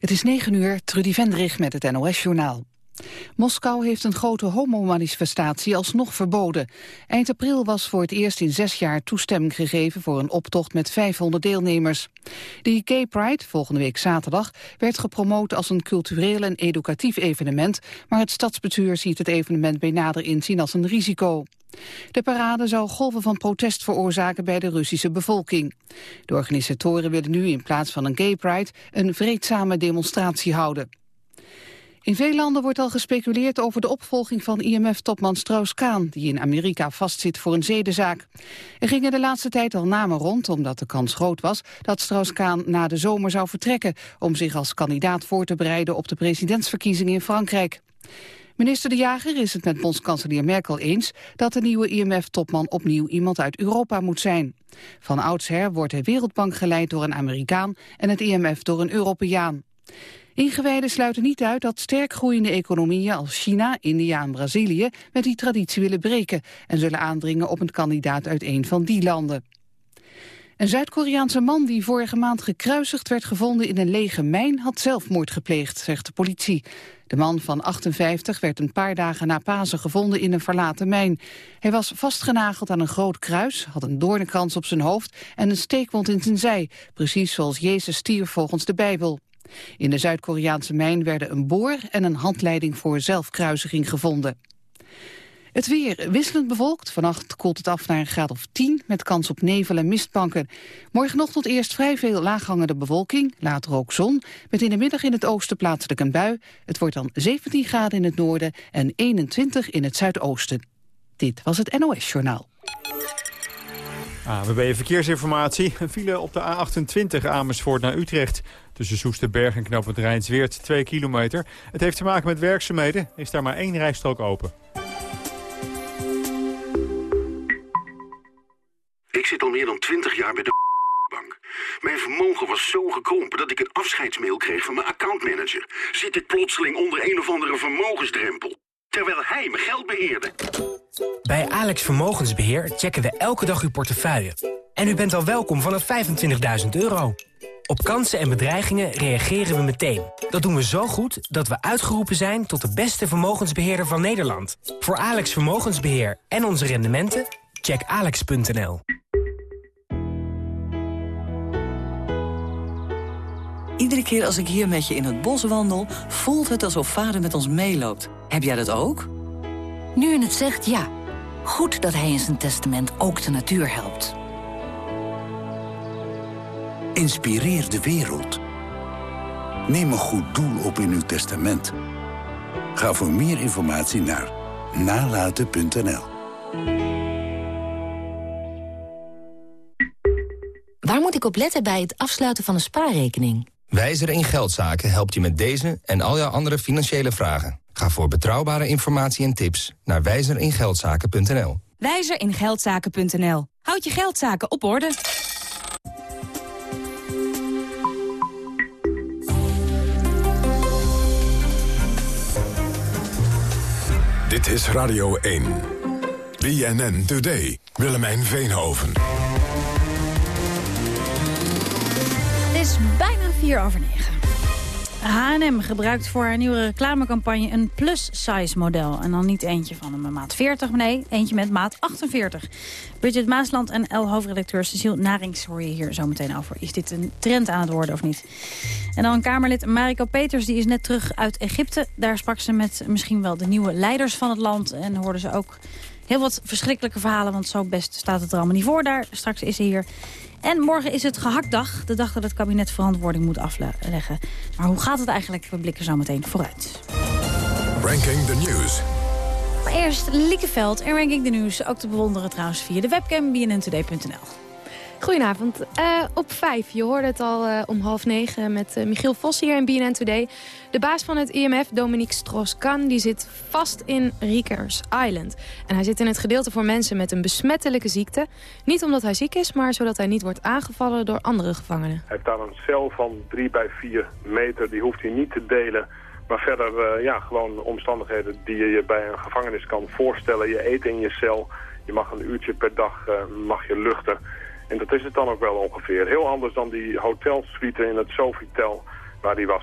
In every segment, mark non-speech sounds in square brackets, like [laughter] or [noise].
Het is 9 uur, Trudy Vendrig met het NOS-journaal. Moskou heeft een grote homomanifestatie alsnog verboden. Eind april was voor het eerst in zes jaar toestemming gegeven voor een optocht met 500 deelnemers. De Gay Pride, volgende week zaterdag, werd gepromoot als een cultureel en educatief evenement, maar het stadsbestuur ziet het evenement bij nader inzien als een risico. De parade zou golven van protest veroorzaken bij de Russische bevolking. De organisatoren willen nu in plaats van een gay pride een vreedzame demonstratie houden. In veel landen wordt al gespeculeerd over de opvolging van IMF-topman Strauss-Kaan, die in Amerika vastzit voor een zedenzaak. Er gingen de laatste tijd al namen rond, omdat de kans groot was dat Strauss-Kaan na de zomer zou vertrekken, om zich als kandidaat voor te bereiden op de presidentsverkiezingen in Frankrijk. Minister De Jager is het met bondskanselier Merkel eens dat de nieuwe IMF-topman opnieuw iemand uit Europa moet zijn. Van oudsher wordt de Wereldbank geleid door een Amerikaan en het IMF door een Europeaan. Ingewijden sluiten niet uit dat sterk groeiende economieën als China, India en Brazilië met die traditie willen breken en zullen aandringen op een kandidaat uit een van die landen. Een Zuid-Koreaanse man die vorige maand gekruisigd werd gevonden in een lege mijn had zelfmoord gepleegd, zegt de politie. De man van 58 werd een paar dagen na Pasen gevonden in een verlaten mijn. Hij was vastgenageld aan een groot kruis, had een doornenkrans op zijn hoofd en een steekwond in zijn zij, precies zoals Jezus stierf volgens de Bijbel. In de Zuid-Koreaanse mijn werden een boor en een handleiding voor zelfkruisiging gevonden. Het weer wisselend bewolkt. Vannacht koelt het af naar een graad of 10 met kans op nevel en mistbanken. Morgenochtend eerst vrij veel laaghangende bewolking, later ook zon. Met in de middag in het oosten plaatselijk een bui. Het wordt dan 17 graden in het noorden en 21 in het zuidoosten. Dit was het NOS Journaal. AWB Verkeersinformatie. Een file op de A28 Amersfoort naar Utrecht. Tussen Soesterberg en Knoop het Rijnsweert 2 kilometer. Het heeft te maken met werkzaamheden. Is daar maar één rijstrook open. Ik zit al meer dan 20 jaar bij de bank. Mijn vermogen was zo gekrompen dat ik een afscheidsmail kreeg van mijn accountmanager. Zit ik plotseling onder een of andere vermogensdrempel. Terwijl hij mijn geld beheerde. Bij Alex Vermogensbeheer checken we elke dag uw portefeuille. En u bent al welkom vanaf 25.000 euro. Op kansen en bedreigingen reageren we meteen. Dat doen we zo goed dat we uitgeroepen zijn tot de beste vermogensbeheerder van Nederland. Voor Alex Vermogensbeheer en onze rendementen, check alex.nl. Iedere keer als ik hier met je in het bos wandel, voelt het alsof vader met ons meeloopt. Heb jij dat ook? Nu je het zegt, ja. Goed dat hij in zijn testament ook de natuur helpt. Inspireer de wereld. Neem een goed doel op in uw testament. Ga voor meer informatie naar nalaten.nl. Waar moet ik op letten bij het afsluiten van een spaarrekening? Wijzer in Geldzaken helpt je met deze en al jouw andere financiële vragen. Ga voor betrouwbare informatie en tips naar wijzeringeldzaken.nl. Wijzeringeldzaken.nl. Houd je geldzaken op orde. Dit is Radio 1. BNN Today. Willemijn Veenhoven. Het is bijna 4 over 9. H&M gebruikt voor haar nieuwe reclamecampagne een plus-size model. En dan niet eentje van een maat 40, nee, eentje met maat 48. Bridget Maasland en L-hoofdredacteur Cecile Narings hoor je hier zo meteen over. Is dit een trend aan het worden of niet? En dan Kamerlid Mariko Peters, die is net terug uit Egypte. Daar sprak ze met misschien wel de nieuwe leiders van het land. En hoorden ze ook heel wat verschrikkelijke verhalen, want zo best staat het er allemaal niet voor daar. Straks is ze hier. En morgen is het gehaktdag, de dag dat het kabinet verantwoording moet afleggen. Maar hoe gaat het eigenlijk? We blikken zo meteen vooruit. Ranking the News. Maar eerst Liekeveld en Ranking the News. Ook te bewonderen trouwens via de webcam bnntoday.nl. Goedenavond. Uh, op vijf, je hoorde het al uh, om half negen met uh, Michiel Vos hier in BNN Today. De baas van het IMF, Dominique Strauss-Kahn, die zit vast in Rikers Island. En hij zit in het gedeelte voor mensen met een besmettelijke ziekte. Niet omdat hij ziek is, maar zodat hij niet wordt aangevallen door andere gevangenen. Hij heeft daar een cel van drie bij vier meter, die hoeft hij niet te delen... Maar verder, ja, gewoon omstandigheden die je je bij een gevangenis kan voorstellen. Je eet in je cel, je mag een uurtje per dag mag je luchten... En dat is het dan ook wel ongeveer. Heel anders dan die hotelsuite in het Sofitel waar die was.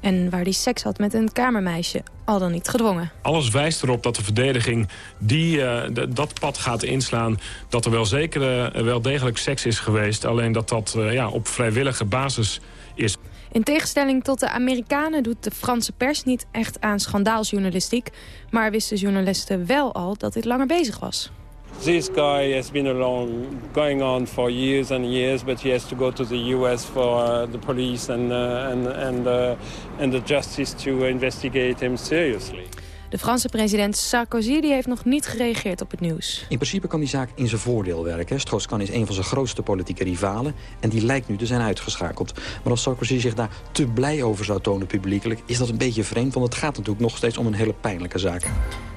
En waar hij seks had met een kamermeisje, al dan niet gedwongen. Alles wijst erop dat de verdediging die, uh, dat pad gaat inslaan... dat er wel zeker uh, wel degelijk seks is geweest. Alleen dat dat uh, ja, op vrijwillige basis is. In tegenstelling tot de Amerikanen doet de Franse pers niet echt aan schandaaljournalistiek. Maar wisten journalisten wel al dat dit langer bezig was. This guy has been along, going on for years and years, but he has to go to the U.S. for uh, the police and, uh, and, and, uh, and the justice to investigate him seriously. De Franse president Sarkozy die heeft nog niet gereageerd op het nieuws. In principe kan die zaak in zijn voordeel werken. Strauss-Kahn is een van zijn grootste politieke rivalen... en die lijkt nu te zijn uitgeschakeld. Maar als Sarkozy zich daar te blij over zou tonen publiekelijk... is dat een beetje vreemd, want het gaat natuurlijk nog steeds om een hele pijnlijke zaak.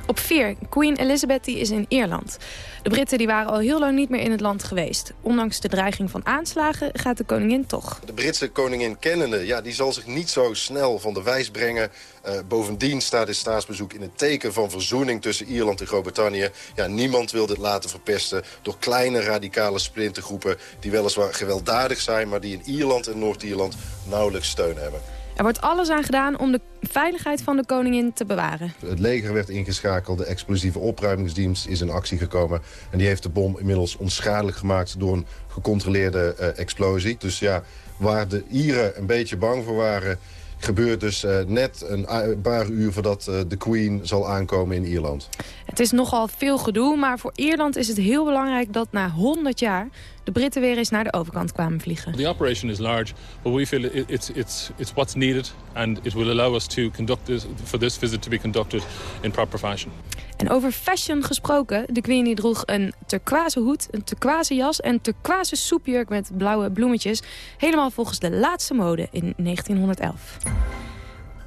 Op 4. Queen Elizabeth die is in Ierland. De Britten die waren al heel lang niet meer in het land geweest. Ondanks de dreiging van aanslagen gaat de koningin toch. De Britse koningin kennende, ja, die zal zich niet zo snel van de wijs brengen. Uh, bovendien staat dit staatsbezoek in het teken van verzoening tussen Ierland en Groot-Brittannië. Ja, niemand wil dit laten verpesten door kleine radicale splintergroepen... die weliswaar gewelddadig zijn, maar die in Ierland en Noord-Ierland nauwelijks steun hebben. Er wordt alles aan gedaan om de veiligheid van de koningin te bewaren. Het leger werd ingeschakeld, de explosieve opruimingsdienst is in actie gekomen. En die heeft de bom inmiddels onschadelijk gemaakt door een gecontroleerde uh, explosie. Dus ja, waar de Ieren een beetje bang voor waren gebeurt dus uh, net een paar uur voordat uh, de Queen zal aankomen in Ierland. Het is nogal veel gedoe, maar voor Ierland is het heel belangrijk dat na 100 jaar de Britten weer eens naar de overkant kwamen vliegen. The operation is large, but we feel it's, it's, it's what's needed and it will allow us to conduct this, for this visit to be conducted in proper fashion. En over fashion gesproken, de Queen die droeg een turquoise hoed, een turquoise jas en turquoise soepjurk met blauwe bloemetjes. Helemaal volgens de laatste mode in 1911.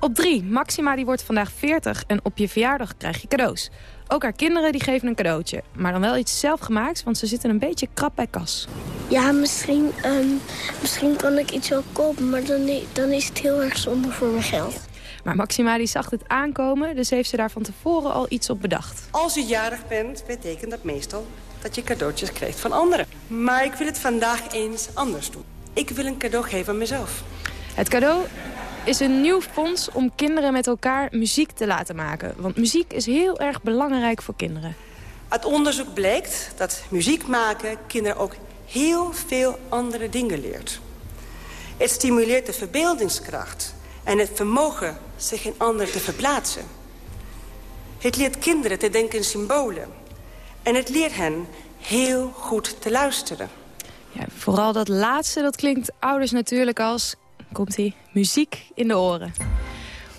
Op 3, Maxima die wordt vandaag 40 en op je verjaardag krijg je cadeaus. Ook haar kinderen die geven een cadeautje. Maar dan wel iets zelfgemaakt, want ze zitten een beetje krap bij kas. Ja, misschien, um, misschien kan ik iets wel kopen, maar dan, dan is het heel erg zonde voor mijn geld. Maar Maxima die zag het aankomen, dus heeft ze daar van tevoren al iets op bedacht. Als je jarig bent, betekent dat meestal dat je cadeautjes krijgt van anderen. Maar ik wil het vandaag eens anders doen. Ik wil een cadeau geven aan mezelf. Het cadeau is een nieuw fonds om kinderen met elkaar muziek te laten maken. Want muziek is heel erg belangrijk voor kinderen. Uit onderzoek blijkt dat muziek maken kinderen ook heel veel andere dingen leert. Het stimuleert de verbeeldingskracht en het vermogen zich in anderen te verplaatsen. Het leert kinderen te denken in symbolen. En het leert hen heel goed te luisteren. Ja, vooral dat laatste, dat klinkt ouders natuurlijk als... komt-ie, muziek in de oren.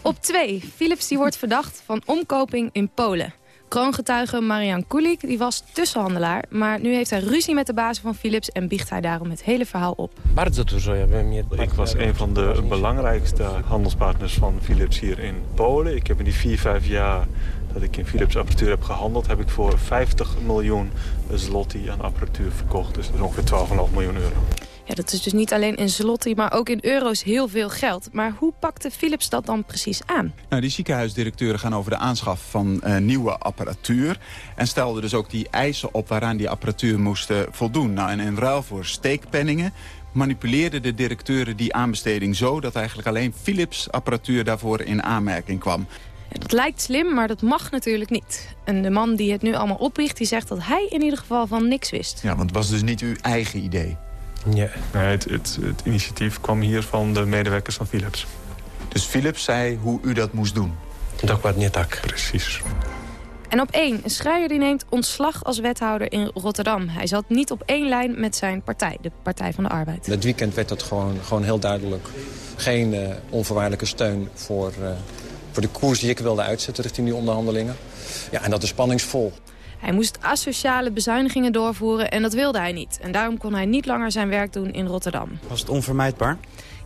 Op 2, Philips die wordt verdacht van omkoping in Polen. Kroongetuige Marian Kulik die was tussenhandelaar... maar nu heeft hij ruzie met de baas van Philips... en biecht hij daarom het hele verhaal op. Ik was een van de belangrijkste handelspartners van Philips hier in Polen. Ik heb in die vier, vijf jaar dat ik in Philips apparatuur heb gehandeld... heb ik voor 50 miljoen zloty aan apparatuur verkocht. Dus dat is ongeveer 12,5 miljoen euro. Ja, dat is dus niet alleen in zloty, maar ook in euro's heel veel geld. Maar hoe pakte Philips dat dan precies aan? Nou, die ziekenhuisdirecteuren gaan over de aanschaf van uh, nieuwe apparatuur. En stelden dus ook die eisen op waaraan die apparatuur moest uh, voldoen. Nou, en in ruil voor steekpenningen manipuleerden de directeuren die aanbesteding zo... dat eigenlijk alleen Philips apparatuur daarvoor in aanmerking kwam. Dat lijkt slim, maar dat mag natuurlijk niet. En de man die het nu allemaal opricht, die zegt dat hij in ieder geval van niks wist. Ja, want het was dus niet uw eigen idee. Ja. Nee, het, het, het, initiatief kwam hier van de medewerkers van Philips. Dus Philips zei hoe u dat moest doen? Dat was niet tak. Precies. En op één, een schrijver die neemt ontslag als wethouder in Rotterdam. Hij zat niet op één lijn met zijn partij, de Partij van de Arbeid. Het weekend werd dat gewoon, gewoon heel duidelijk. Geen uh, onvoorwaardelijke steun voor, uh, voor de koers die ik wilde uitzetten richting die onderhandelingen. Ja, en dat is spanningsvol. Hij moest asociale bezuinigingen doorvoeren en dat wilde hij niet. En daarom kon hij niet langer zijn werk doen in Rotterdam. Was het onvermijdbaar?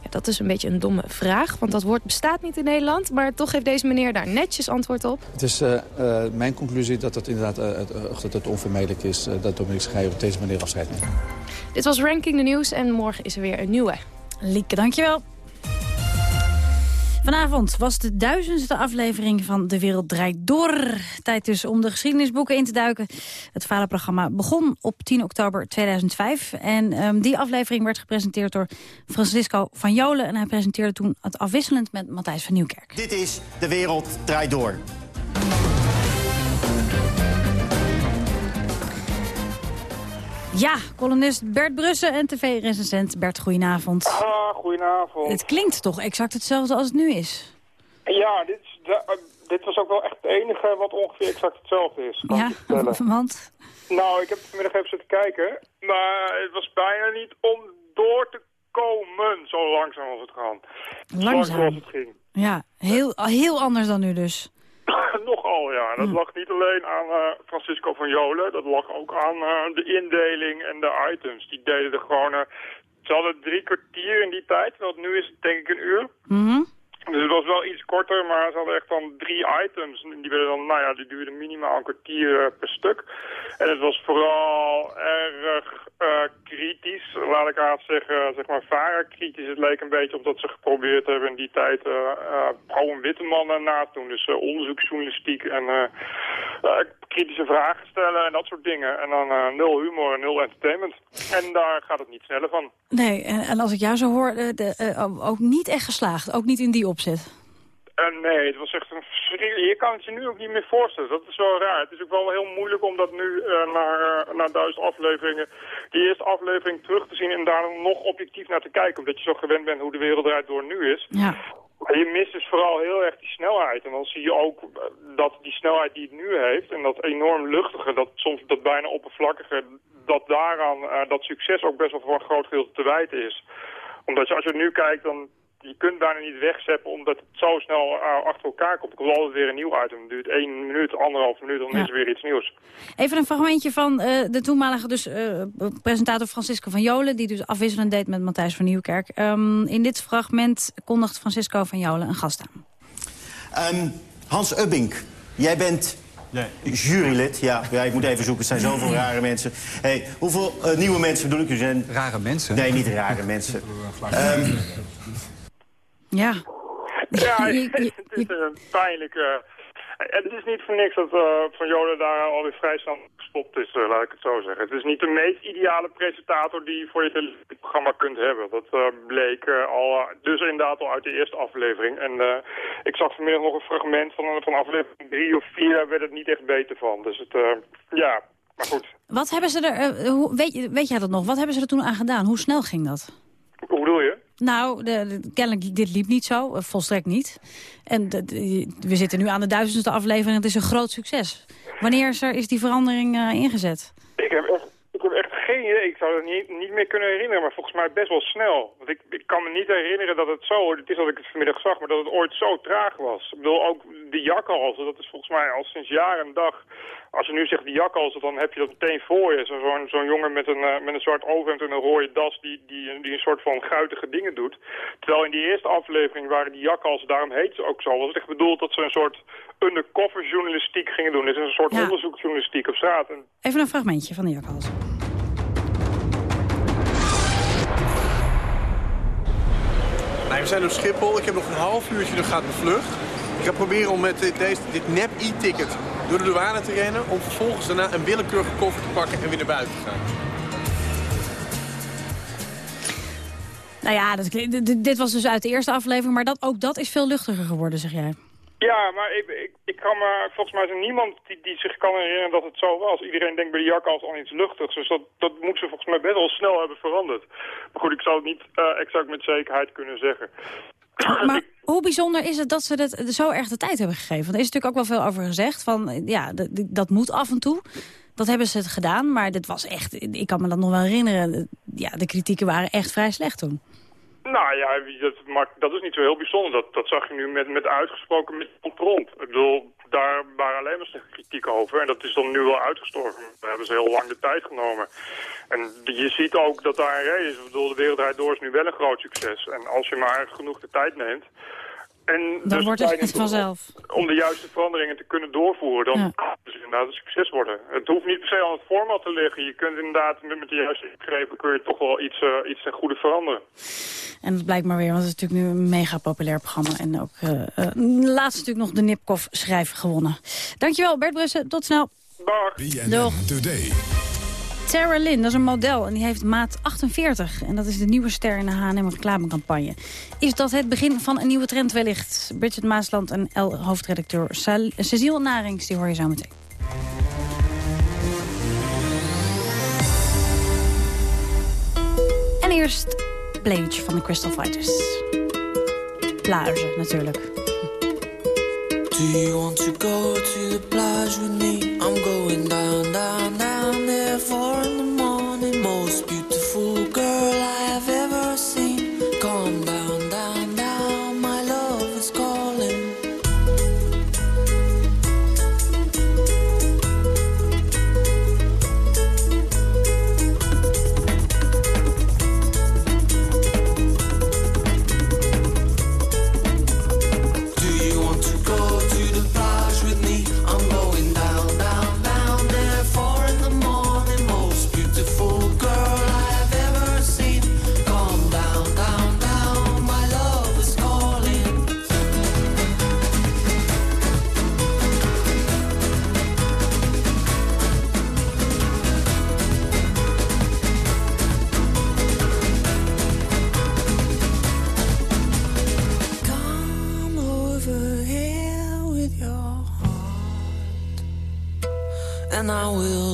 Ja, dat is een beetje een domme vraag, want dat woord bestaat niet in Nederland. Maar toch heeft deze meneer daar netjes antwoord op. Het is uh, uh, mijn conclusie dat het inderdaad uh, dat het onvermijdelijk is... dat Dominique Schrijver op deze manier afscheid neemt. Dit was Ranking de Nieuws en morgen is er weer een nieuwe. Lieke, dankjewel. Vanavond was de duizendste aflevering van De Wereld Draait Door. Tijd dus om de geschiedenisboeken in te duiken. Het vaderprogramma begon op 10 oktober 2005. En um, die aflevering werd gepresenteerd door Francisco van Jolen. En hij presenteerde toen het afwisselend met Matthijs van Nieuwkerk. Dit is De Wereld Draait Door. Ja, columnist Bert Brussen en tv-recensent Bert, goedenavond. Ah, goedenavond. Het klinkt toch exact hetzelfde als het nu is? Ja, dit, is de, uh, dit was ook wel echt het enige wat ongeveer exact hetzelfde is. Kan ja, [laughs] want? Nou, ik heb vanmiddag even zitten kijken, maar het was bijna niet om door te komen, zo langzaam als het gaan. Langzaam? Zoals het ging. Ja, heel, heel anders dan nu dus. [laughs] Nogal, ja. Dat lag niet alleen aan uh, Francisco van Jolen. Dat lag ook aan uh, de indeling en de items. Die deden de gewoon... Uh, ze hadden drie kwartier in die tijd. Want nu is het denk ik een uur. Mm -hmm. Dus het was wel iets korter, maar ze hadden echt dan drie items. Die werden dan, nou ja, die duurden minimaal een kwartier per stuk. En het was vooral erg uh, kritisch, laat ik haar zeggen, zeg maar varen kritisch. Het leek een beetje op dat ze geprobeerd hebben in die tijd uh, uh, Paul Witteman na te doen. Dus onderzoeksjournalistiek en kritische vragen stellen en dat soort dingen. En dan nul humor en nul entertainment. En daar gaat het niet sneller van. Nee, en, als ik jou zo hoor, de, ook niet echt geslaagd. Ook niet in die opzet. Uh, nee, het was echt een verschrikkelijk... Je kan het je nu ook niet meer voorstellen. Dat is wel raar. Het is ook wel heel moeilijk om dat nu uh, naar, uh, naar duizend afleveringen... die eerste aflevering terug te zien en daar nog objectief naar te kijken. Omdat je zo gewend bent hoe de wereld eruit door nu is. Ja. Je mist dus vooral heel erg die snelheid. En dan zie je ook dat die snelheid die het nu heeft... en dat enorm luchtige, dat soms dat bijna oppervlakkige... dat daaraan dat succes ook best wel voor een groot gedeelte te wijten is. Omdat je, als je nu kijkt, dan je kunt bijna niet wegzeppen omdat het zo snel uh, achter elkaar komt. Er komt altijd weer een nieuw item. Het duurt één minuut, anderhalf minuut, dan ja. is er weer iets nieuws. Even een fragmentje van uh, de toenmalige dus, uh, presentator Francisco van Jolen... die dus afwisselend deed met Matthijs van Nieuwkerk. Um, in dit fragment kondigt Francisco van Jolen een gast aan. Um, Hans Ubbink, jij bent Nee. Jurylid, ja, ja. Ik moet even zoeken. Het zijn zoveel rare mensen. Hey, hoeveel uh, nieuwe mensen bedoel ik? Er zijn... Rare mensen? Nee, niet rare mensen. Um, ja. Ja, [laughs] het is een pijnlijke... En het is niet voor niks dat uh, Van Joden daar alweer vrij snel gestopt is, uh, laat ik het zo zeggen. Het is niet de meest ideale presentator die je voor je televisieprogramma kunt hebben. Dat uh, bleek al, dus inderdaad al uit de eerste aflevering. En ik zag vanmiddag nog een fragment van, van aflevering drie of vier, daar werd het niet echt beter van. Dus het, ja, maar goed. Wat hebben ze er, hoe, weet, weet jij dat nog, wat hebben ze er toen aan gedaan? Hoe snel ging dat? Hoe bedoel je? Nou, de, de, kennelijk, dit liep niet zo, volstrekt niet. En we zitten nu aan de duizendste aflevering, het is een groot succes. Wanneer is, er, is die verandering uh, ingezet? Ik heb, geen idee, ik zou het niet, niet meer kunnen herinneren, maar volgens mij best wel snel. Want ik, ik kan me niet herinneren dat het zo, het is dat ik het vanmiddag zag, maar dat het ooit zo traag was. Ik bedoel, ook de jakhalzen, dat is volgens mij al sinds jaar en dag als je nu zegt die jakhalzen, dan heb je dat meteen voor je. Zo'n zo jongen met een, uh, met een zwart overhemd en een rode das die, die, die een soort van guitige dingen doet. Terwijl in die eerste aflevering waren die jakhalzen, daarom heet ze ook zo, was het echt bedoeld dat ze een soort undercover journalistiek gingen doen. Is een soort ja. onderzoeksjournalistiek op straat. En... Even een fragmentje van de jakhalzen. We zijn op Schiphol. Ik heb nog een half uurtje, dan gaat mijn vlucht. Ik ga proberen om met dit, deze, dit nep e-ticket door de douane te rennen... om vervolgens daarna een willekeurige koffer te pakken en weer naar buiten te gaan. Nou ja, dat, dit was dus uit de eerste aflevering, maar dat, ook dat is veel luchtiger geworden, zeg jij. Ja, maar ik, ik, ik kan me, volgens mij is er niemand die, die zich kan herinneren dat het zo was. Iedereen denkt bij de jakkals al iets luchtigs, dus dat, dat moet ze volgens mij best wel snel hebben veranderd. Maar goed, ik zou het niet uh, exact met zekerheid kunnen zeggen. Maar hoe bijzonder is het dat ze dat zo erg de tijd hebben gegeven? Want er is natuurlijk ook wel veel over gezegd. Van, ja, dat moet af en toe. Dat hebben ze het gedaan, maar dit was echt... Ik kan me dat nog wel herinneren. Ja, de kritieken waren echt vrij slecht toen. Nou ja, dat, maar dat is niet zo heel bijzonder. Dat, dat zag je nu met, met uitgesproken met. Ik bedoel, daar waren alleen maar kritiek over. En dat is dan nu wel uitgestorven. Daar hebben ze heel lang de tijd genomen. En je ziet ook dat daar een reden is. Ik bedoel, de Wereldrijd Door is nu wel een groot succes. En als je maar genoeg de tijd neemt... En Dan dus wordt het vanzelf. Om de juiste veranderingen te kunnen doorvoeren, dan Ja. kan het dus inderdaad een succes worden. Het hoeft niet per se aan het format te liggen. Je kunt inderdaad met, met de juiste ingrepen kun je toch wel iets, eh, iets ten goede veranderen. En dat blijkt maar weer, want het is natuurlijk nu een mega populair programma. En ook eh eh, laatst natuurlijk nog de Nipkoff schrijf gewonnen. Dankjewel Bert Brussen, tot snel. Dag. Doeg. Today. Tara Lynn, dat is een model en die heeft maat 48. En dat is de nieuwe ster in de H&M reclamecampagne. Is dat het begin van een nieuwe trend wellicht? Bridget Maasland en L-hoofdredacteur Cecile Narings, die hoor je zo meteen. En eerst Bleach van de Crystal Fighters. Plage natuurlijk. Do you want to go to the plage with me? I'm going down, down, down and I will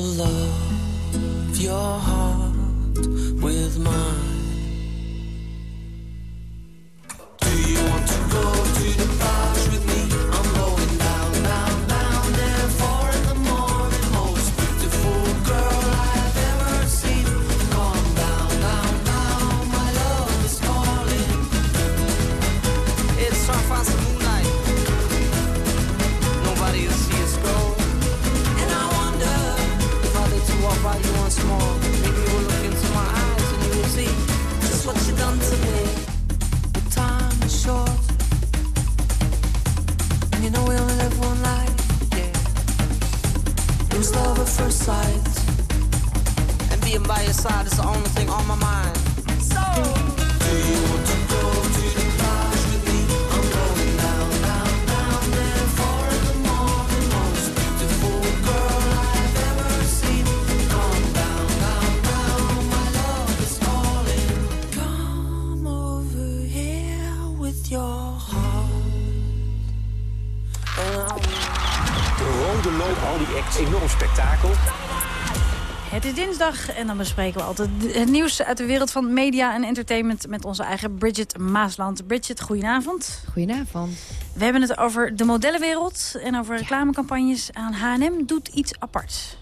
en dan bespreken we altijd het nieuws uit de wereld van media en entertainment met onze eigen Bridget Maasland. Bridget, goedenavond. Goedenavond. We hebben het over de modellenwereld en over reclamecampagnes. Aan H&M doet iets apart.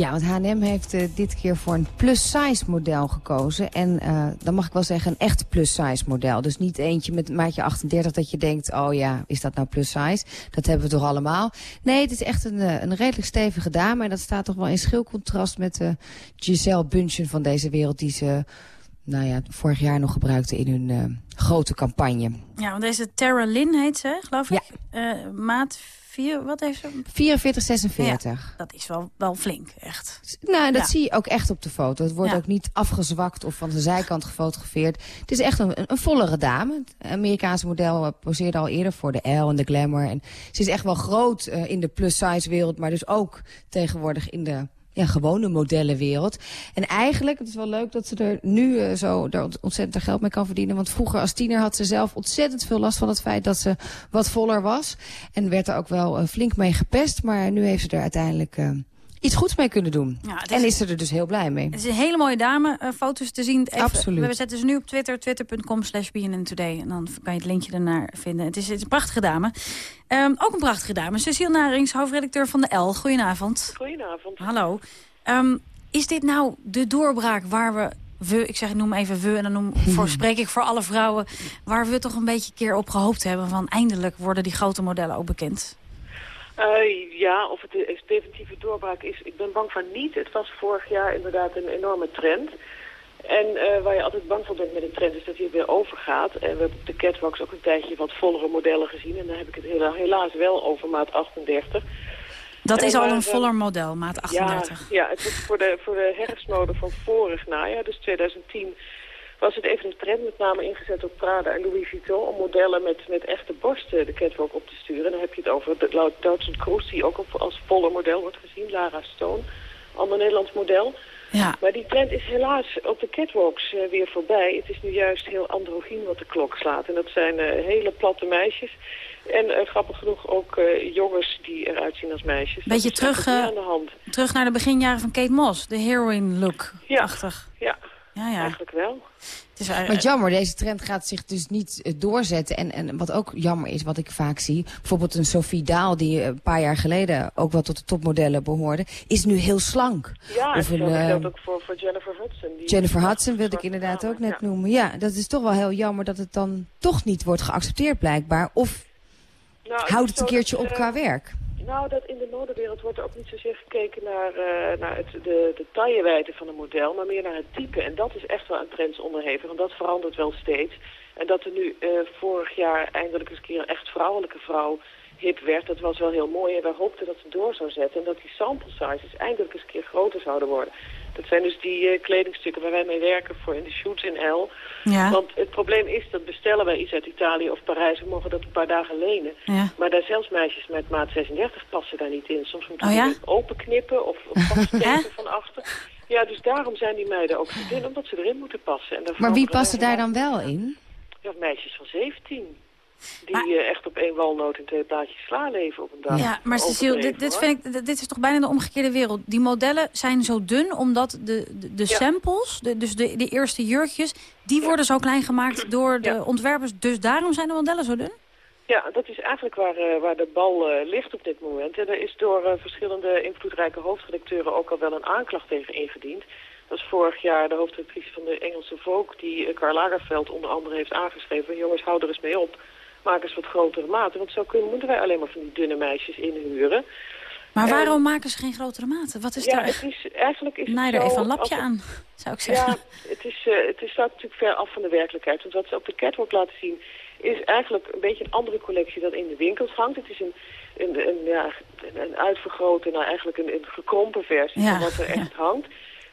Ja, want H&M heeft eh, dit keer voor een plus-size model gekozen. En eh, dan mag ik wel zeggen een echt plus-size model. Dus niet eentje met maatje 38 dat je denkt... oh ja, is dat nou plus-size? Dat hebben we toch allemaal? Nee, het is echt een, eh, een redelijk stevige dame. En dat staat toch wel in schil contrast met de Giselle Bündchen van deze wereld... die ze nou ja, vorig jaar nog gebruikte in hun grote campagne. Ja, want deze Tara Lynn heet ze, geloof ik. Maat 4, wat heeft ze? 44, 46. Ja, dat is wel, wel flink, echt. Nou, dat Ja. zie je ook echt op de foto. Het wordt Ja. ook niet afgezwakt of van de zijkant gefotografeerd. Het is echt een, een vollere dame. Het Amerikaanse model eh, poseerde al eerder voor de L en de Glamour. En ze is echt wel groot eh, in de plus-size wereld, maar dus ook tegenwoordig in de ja, gewone modellenwereld. En eigenlijk, het is wel leuk dat ze er nu eh, zo ont- ontzettend geld mee kan verdienen. Want vroeger als tiener had ze zelf ontzettend veel last van het feit dat ze wat voller was. En werd er ook wel eh, flink mee gepest. Maar nu heeft ze er uiteindelijk eh, iets goeds mee kunnen doen. Ja, En is- ze er dus heel blij mee. Het is een hele mooie dame, eh, foto's te zien. Even, Absoluut. We zetten ze nu op Twitter, twitter.com slash Today. En dan kan je het linkje ernaar vinden. Het is, het is een prachtige dame. Ehm, ook een prachtige dame. Cecile Narings, hoofdredacteur van de L. Goedenavond. Goedenavond. Hallo. Ehm, is dit nou de doorbraak waar we... We, ik zeg, noem even we en dan noem, [laughs] voor, spreek ik voor alle vrouwen... waar we toch een beetje een keer op gehoopt hebben... van eindelijk worden die grote modellen ook bekend. Eh, ja, of het een definitieve doorbraak is, ik ben bang van niet. Het was vorig jaar inderdaad een enorme trend. En eh, waar je altijd bang voor bent met een trend is dat hij weer overgaat. En we hebben op de catwalks ook een tijdje wat vollere modellen gezien. En dan heb ik het hela- helaas wel over maat 38. Dat En is al een eh, voller model, maat 38. Ja, ja het was voor de, voor de herfstmode van vorig najaar, dus 2010, was het even een trend met name ingezet op Prada en Louis Vuitton om modellen met, met echte borsten de catwalk op te sturen. En dan heb je het over de Duitse Kroes, die ook op, als voller model wordt gezien, Lara Stone, ander Nederlands model. Ja. Maar die trend is helaas op de catwalks eh, weer voorbij. Het is nu juist heel androgyn wat de klok slaat. En dat zijn eh, hele platte meisjes. En eh, grappig genoeg ook jongens die eruit zien als meisjes. Beetje terug, aan de hand. Terug naar de beginjaren van Kate Moss, de heroine look. Ja. Ja, ja, ja. eigenlijk wel. Het is, Maar het jammer, deze trend gaat zich dus niet eh, doorzetten. En, en wat ook jammer is, wat ik vaak zie... bijvoorbeeld een Sophie Daal, die eh, een paar jaar geleden... ook wel tot de topmodellen behoorde... is nu heel slank. Ja, Of een, eh, geldt ook voor, voor Jennifer Hudson. Die Jennifer Hudson wilde ik inderdaad ook net noemen. Ja, dat is toch wel heel jammer dat het dan toch niet wordt geaccepteerd blijkbaar. Of Nou, houdt het een keertje dat, op eh, qua werk. Nou, dat in de modewereld wordt er ook niet zozeer gekeken naar, eh, het, de, de van een model, maar meer naar het type. En dat is echt wel aan trends onderhevig, want dat verandert wel steeds. En dat er nu eh, vorig jaar eindelijk eens een keer een echt vrouwelijke vrouw hip werd, dat was wel heel mooi. En wij hoopten dat het door zou zetten en dat die sample sizes eindelijk eens een keer groter zouden worden. Dat zijn dus die eh, kledingstukken waar wij mee werken voor in de shoots in L. Ja. Want het probleem is, dat bestellen wij iets uit Italië of Parijs. We mogen dat een paar dagen lenen. Ja. Maar daar zelfs meisjes met maat 36 passen daar niet in. Soms moeten Oh ja? die open knippen of, of vaststeken [laughs] van achter. Ja, dus daarom zijn die meiden ook zo dun, omdat ze erin moeten passen. En Maar wie wij daar dan wel in? Ja, meisjes van 17. Die eh, echt op één walnoot in twee plaatjes sla leven op een dag. Ja, maar Cecile, dit, dit, vind ik, dit- dit is toch bijna de omgekeerde wereld. Die modellen zijn zo dun omdat de, de, de samples, de, dus de, de eerste jurkjes... die worden zo klein gemaakt [clears throat] door de ontwerpers. Dus daarom zijn de modellen zo dun? Ja, dat is eigenlijk waar, eh, waar de bal eh, ligt op dit moment. En er is door verschillende invloedrijke hoofdredacteuren ook al wel een aanklacht tegen ingediend. Dat is vorig jaar de hoofdredactrice van de Engelse Vogue... die Karl Lagerfeld onder andere heeft aangeschreven... jongens, hou er eens mee op. Maak eens wat grotere maten. Want zo kunnen, moeten wij alleen maar van die dunne meisjes inhuren. Maar En- waarom maken ze geen grotere maten? Wat is ja, daar... het is, eigenlijk is Naai er even een lapje aan, zou ik zeggen. Ja, het, is, eh, het is, staat natuurlijk ver af van de werkelijkheid. Want wat ze op de catwalk laten zien is eigenlijk een beetje een andere collectie dan in de winkels hangt. Het is een, een, een, ja, een, uitvergrote, nou eigenlijk een, een gekrompen versie Ja, van wat er echt hangt.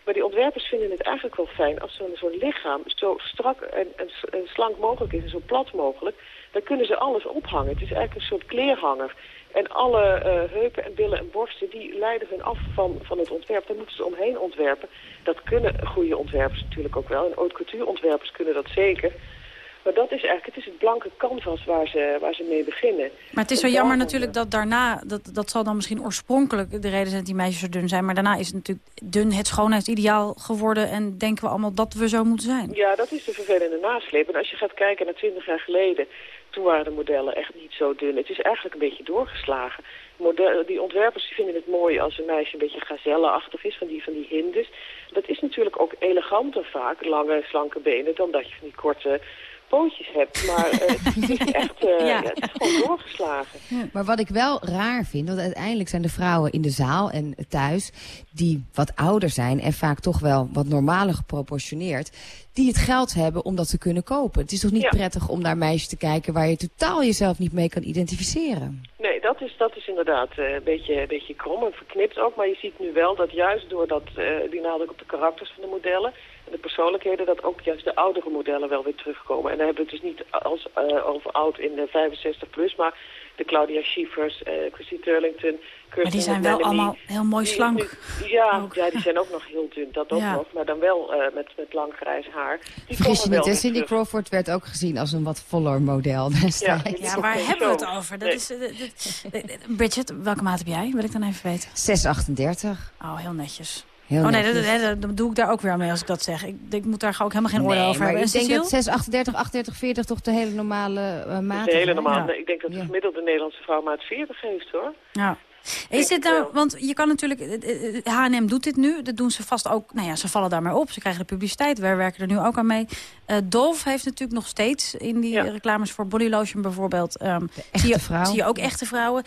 Maar die ontwerpers vinden het eigenlijk wel fijn als zo'n zo'n lichaam zo strak en, en, en slank mogelijk is en zo plat mogelijk. Dan kunnen ze alles ophangen. Het is eigenlijk een soort kleerhanger. En alle eh, heupen en billen en borsten, die leiden hun af van, van het ontwerp. Daar moeten ze omheen ontwerpen. Dat kunnen goede ontwerpers natuurlijk ook wel. En haute couture ontwerpers kunnen dat zeker. Maar dat is eigenlijk, het is het blanke canvas waar ze, waar ze mee beginnen. Maar het is En jammer natuurlijk dat daarna... Dat, dat zal dan misschien oorspronkelijk de reden zijn dat die meisjes zo dun zijn. Maar daarna is het natuurlijk dun het schoonheidsideaal geworden. En denken we allemaal dat we zo moeten zijn. Ja, dat is de vervelende nasleep. En als je gaat kijken naar 20 jaar geleden, toen waren de modellen echt niet zo dun. Het is eigenlijk een beetje doorgeslagen. Model, die ontwerpers die vinden het mooi als een meisje een beetje gazellenachtig is, van die, van die hindes. Dat is natuurlijk ook eleganter vaak, lange, slanke benen, dan dat je van die korte pootjes hebt. Maar eh, het is echt eh, Ja. [laughs] ja, het is gewoon doorgeslagen. Maar wat ik wel raar vind, want uiteindelijk zijn de vrouwen in de zaal en thuis... die wat ouder zijn en vaak toch wel wat normaler geproportioneerd... die het geld hebben om dat te kunnen kopen. Het is toch niet Ja. prettig om naar meisjes te kijken... waar je totaal jezelf niet mee kan identificeren? Nee, dat is, dat is inderdaad eh, een, beetje, een beetje krom en verknipt ook. Maar je ziet nu wel dat juist doordat eh, die nadruk op de karakters van de modellen... de persoonlijkheden, dat ook juist de oudere modellen wel weer terugkomen. En dan hebben we het dus niet als, eh, over oud in de 65 plus, maar de Claudia Schiefers, eh Chrissy Turlington... Maar die zijn wel allemaal heel mooi slank. die- ja, ja, die zijn ook nog heel dun, dat ook Ja. nog. Maar dan wel eh, met, met lang grijs haar. Die Vergis je komen wel niet, hè? Cindy. Crawford werd ook gezien als een wat voller model [laughs] destijds. Ja, waar hebben we het over? Dat is, dit- Bridget, welke maat heb jij? Wil ik dan even weten. 638. Oh, heel netjes. Heel oh nee, dat, dat, dat doe ik daar ook weer mee als ik dat zeg. Ik, ik moet daar ook helemaal geen oordeel Nee, over maar hebben. ik En denk dat Cecile? 638, 38, 40 toch de hele normale uh, maat is de hele normale. Ja. nee, Ik denk dat de gemiddelde Nederlandse vrouw maat 40 heeft, hoor. Ja. Is dit nou, want je kan natuurlijk, eh, eh, H&M doet dit nu, dat doen ze vast ook, nou ja, ze vallen daar maar op, ze krijgen de publiciteit, wij werken er nu ook aan mee. Eh Dove heeft natuurlijk nog steeds in die reclames voor body lotion bijvoorbeeld, ehm, zie, je, zie je ook echte vrouwen.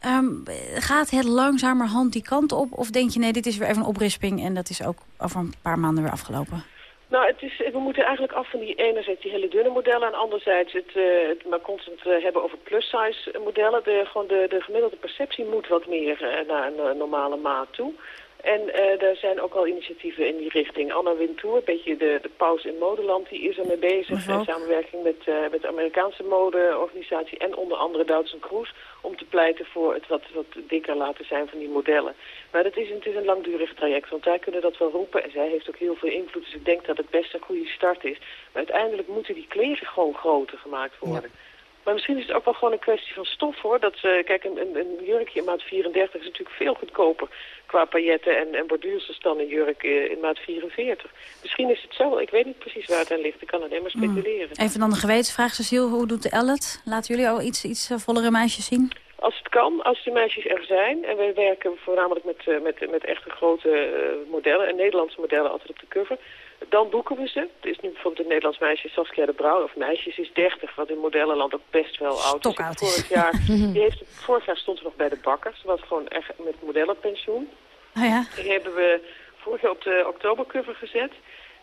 Ehm, gaat het langzamerhand die kant op of denk je nee, dit is weer even een oprisping en dat is ook over een paar maanden weer afgelopen? Nou, het is, we moeten eigenlijk af van die enerzijds die hele dunne modellen... en anderzijds het, uh, het maar constant uh, hebben over plus-size modellen. De, gewoon de, de gemiddelde perceptie moet wat meer uh, naar een normale maat toe. En uh, er zijn ook al initiatieven in die richting. Anna Wintour, een beetje de, de paus in modeland, die is ermee bezig. In samenwerking met, uh, met de Amerikaanse modeorganisatie en onder andere Doutzen Kroes. Om te pleiten voor het wat, wat dikker laten zijn van die modellen. Maar dat is, het is een langdurig traject, want wij kunnen dat wel roepen. En zij heeft ook heel veel invloed, dus ik denk dat het best een goede start is. Maar uiteindelijk moeten die kleren gewoon groter gemaakt worden. Ja. Maar misschien is het ook wel gewoon een kwestie van stof, hoor. Dat, uh, kijk, een, een, een, jurkje in maat 34 is natuurlijk veel goedkoper qua pailletten en, en borduursels dan een jurk uh, in maat 44. Misschien is het zo, ik weet niet precies waar het aan ligt. Ik kan alleen maar speculeren. Mm. Even dan de gewetensvraag, Cecile. Hoe doet de Ellet? Laten jullie al iets, iets uh, vollere meisjes zien? Als het kan, als die meisjes er zijn. En wij werken voornamelijk met, met, met echte grote modellen en Nederlandse modellen altijd op de cover. Dan boeken we ze. Er is nu bijvoorbeeld een Nederlands meisje, Saskia de Brouw, of meisjes is 30, wat in modellenland ook best wel oud is. Oud. Vorig jaar, [laughs] die heeft, vorig jaar stond ze nog bij de bakker. Ze was gewoon echt met modellenpensioen. Oh ja? Die hebben we vorig jaar op de oktobercover gezet.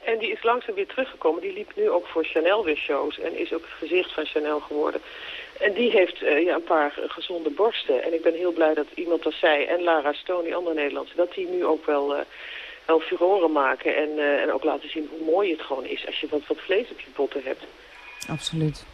En die is langzaam weer teruggekomen. Die liep nu ook voor Chanel weer shows en is ook het gezicht van Chanel geworden. En die heeft uh, ja, een paar gezonde borsten. En ik ben heel blij dat iemand als zij en Lara Stone, die andere Nederlandse, dat die nu ook wel, uh, wel furoren maken. En, uh, en ook laten zien hoe mooi het gewoon is als je wat, wat vlees op je botten hebt. Absoluut.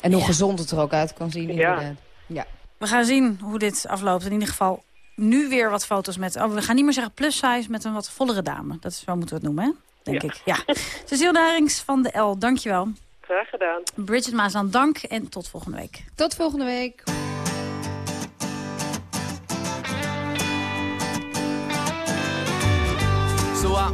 En hoe ja. gezond het er ook uit kan zien. Ja. ja. We gaan zien hoe dit afloopt. In ieder geval nu weer wat foto's met... Oh, we gaan niet meer zeggen plus size met een wat vollere dame. Dat is zo moeten we het noemen, hè? Denk ja. ik. Ja. [laughs] Cecile Darings van de L, dankjewel. Graag gedaan. Bridget Maasland, dank en tot volgende week. Tot volgende week.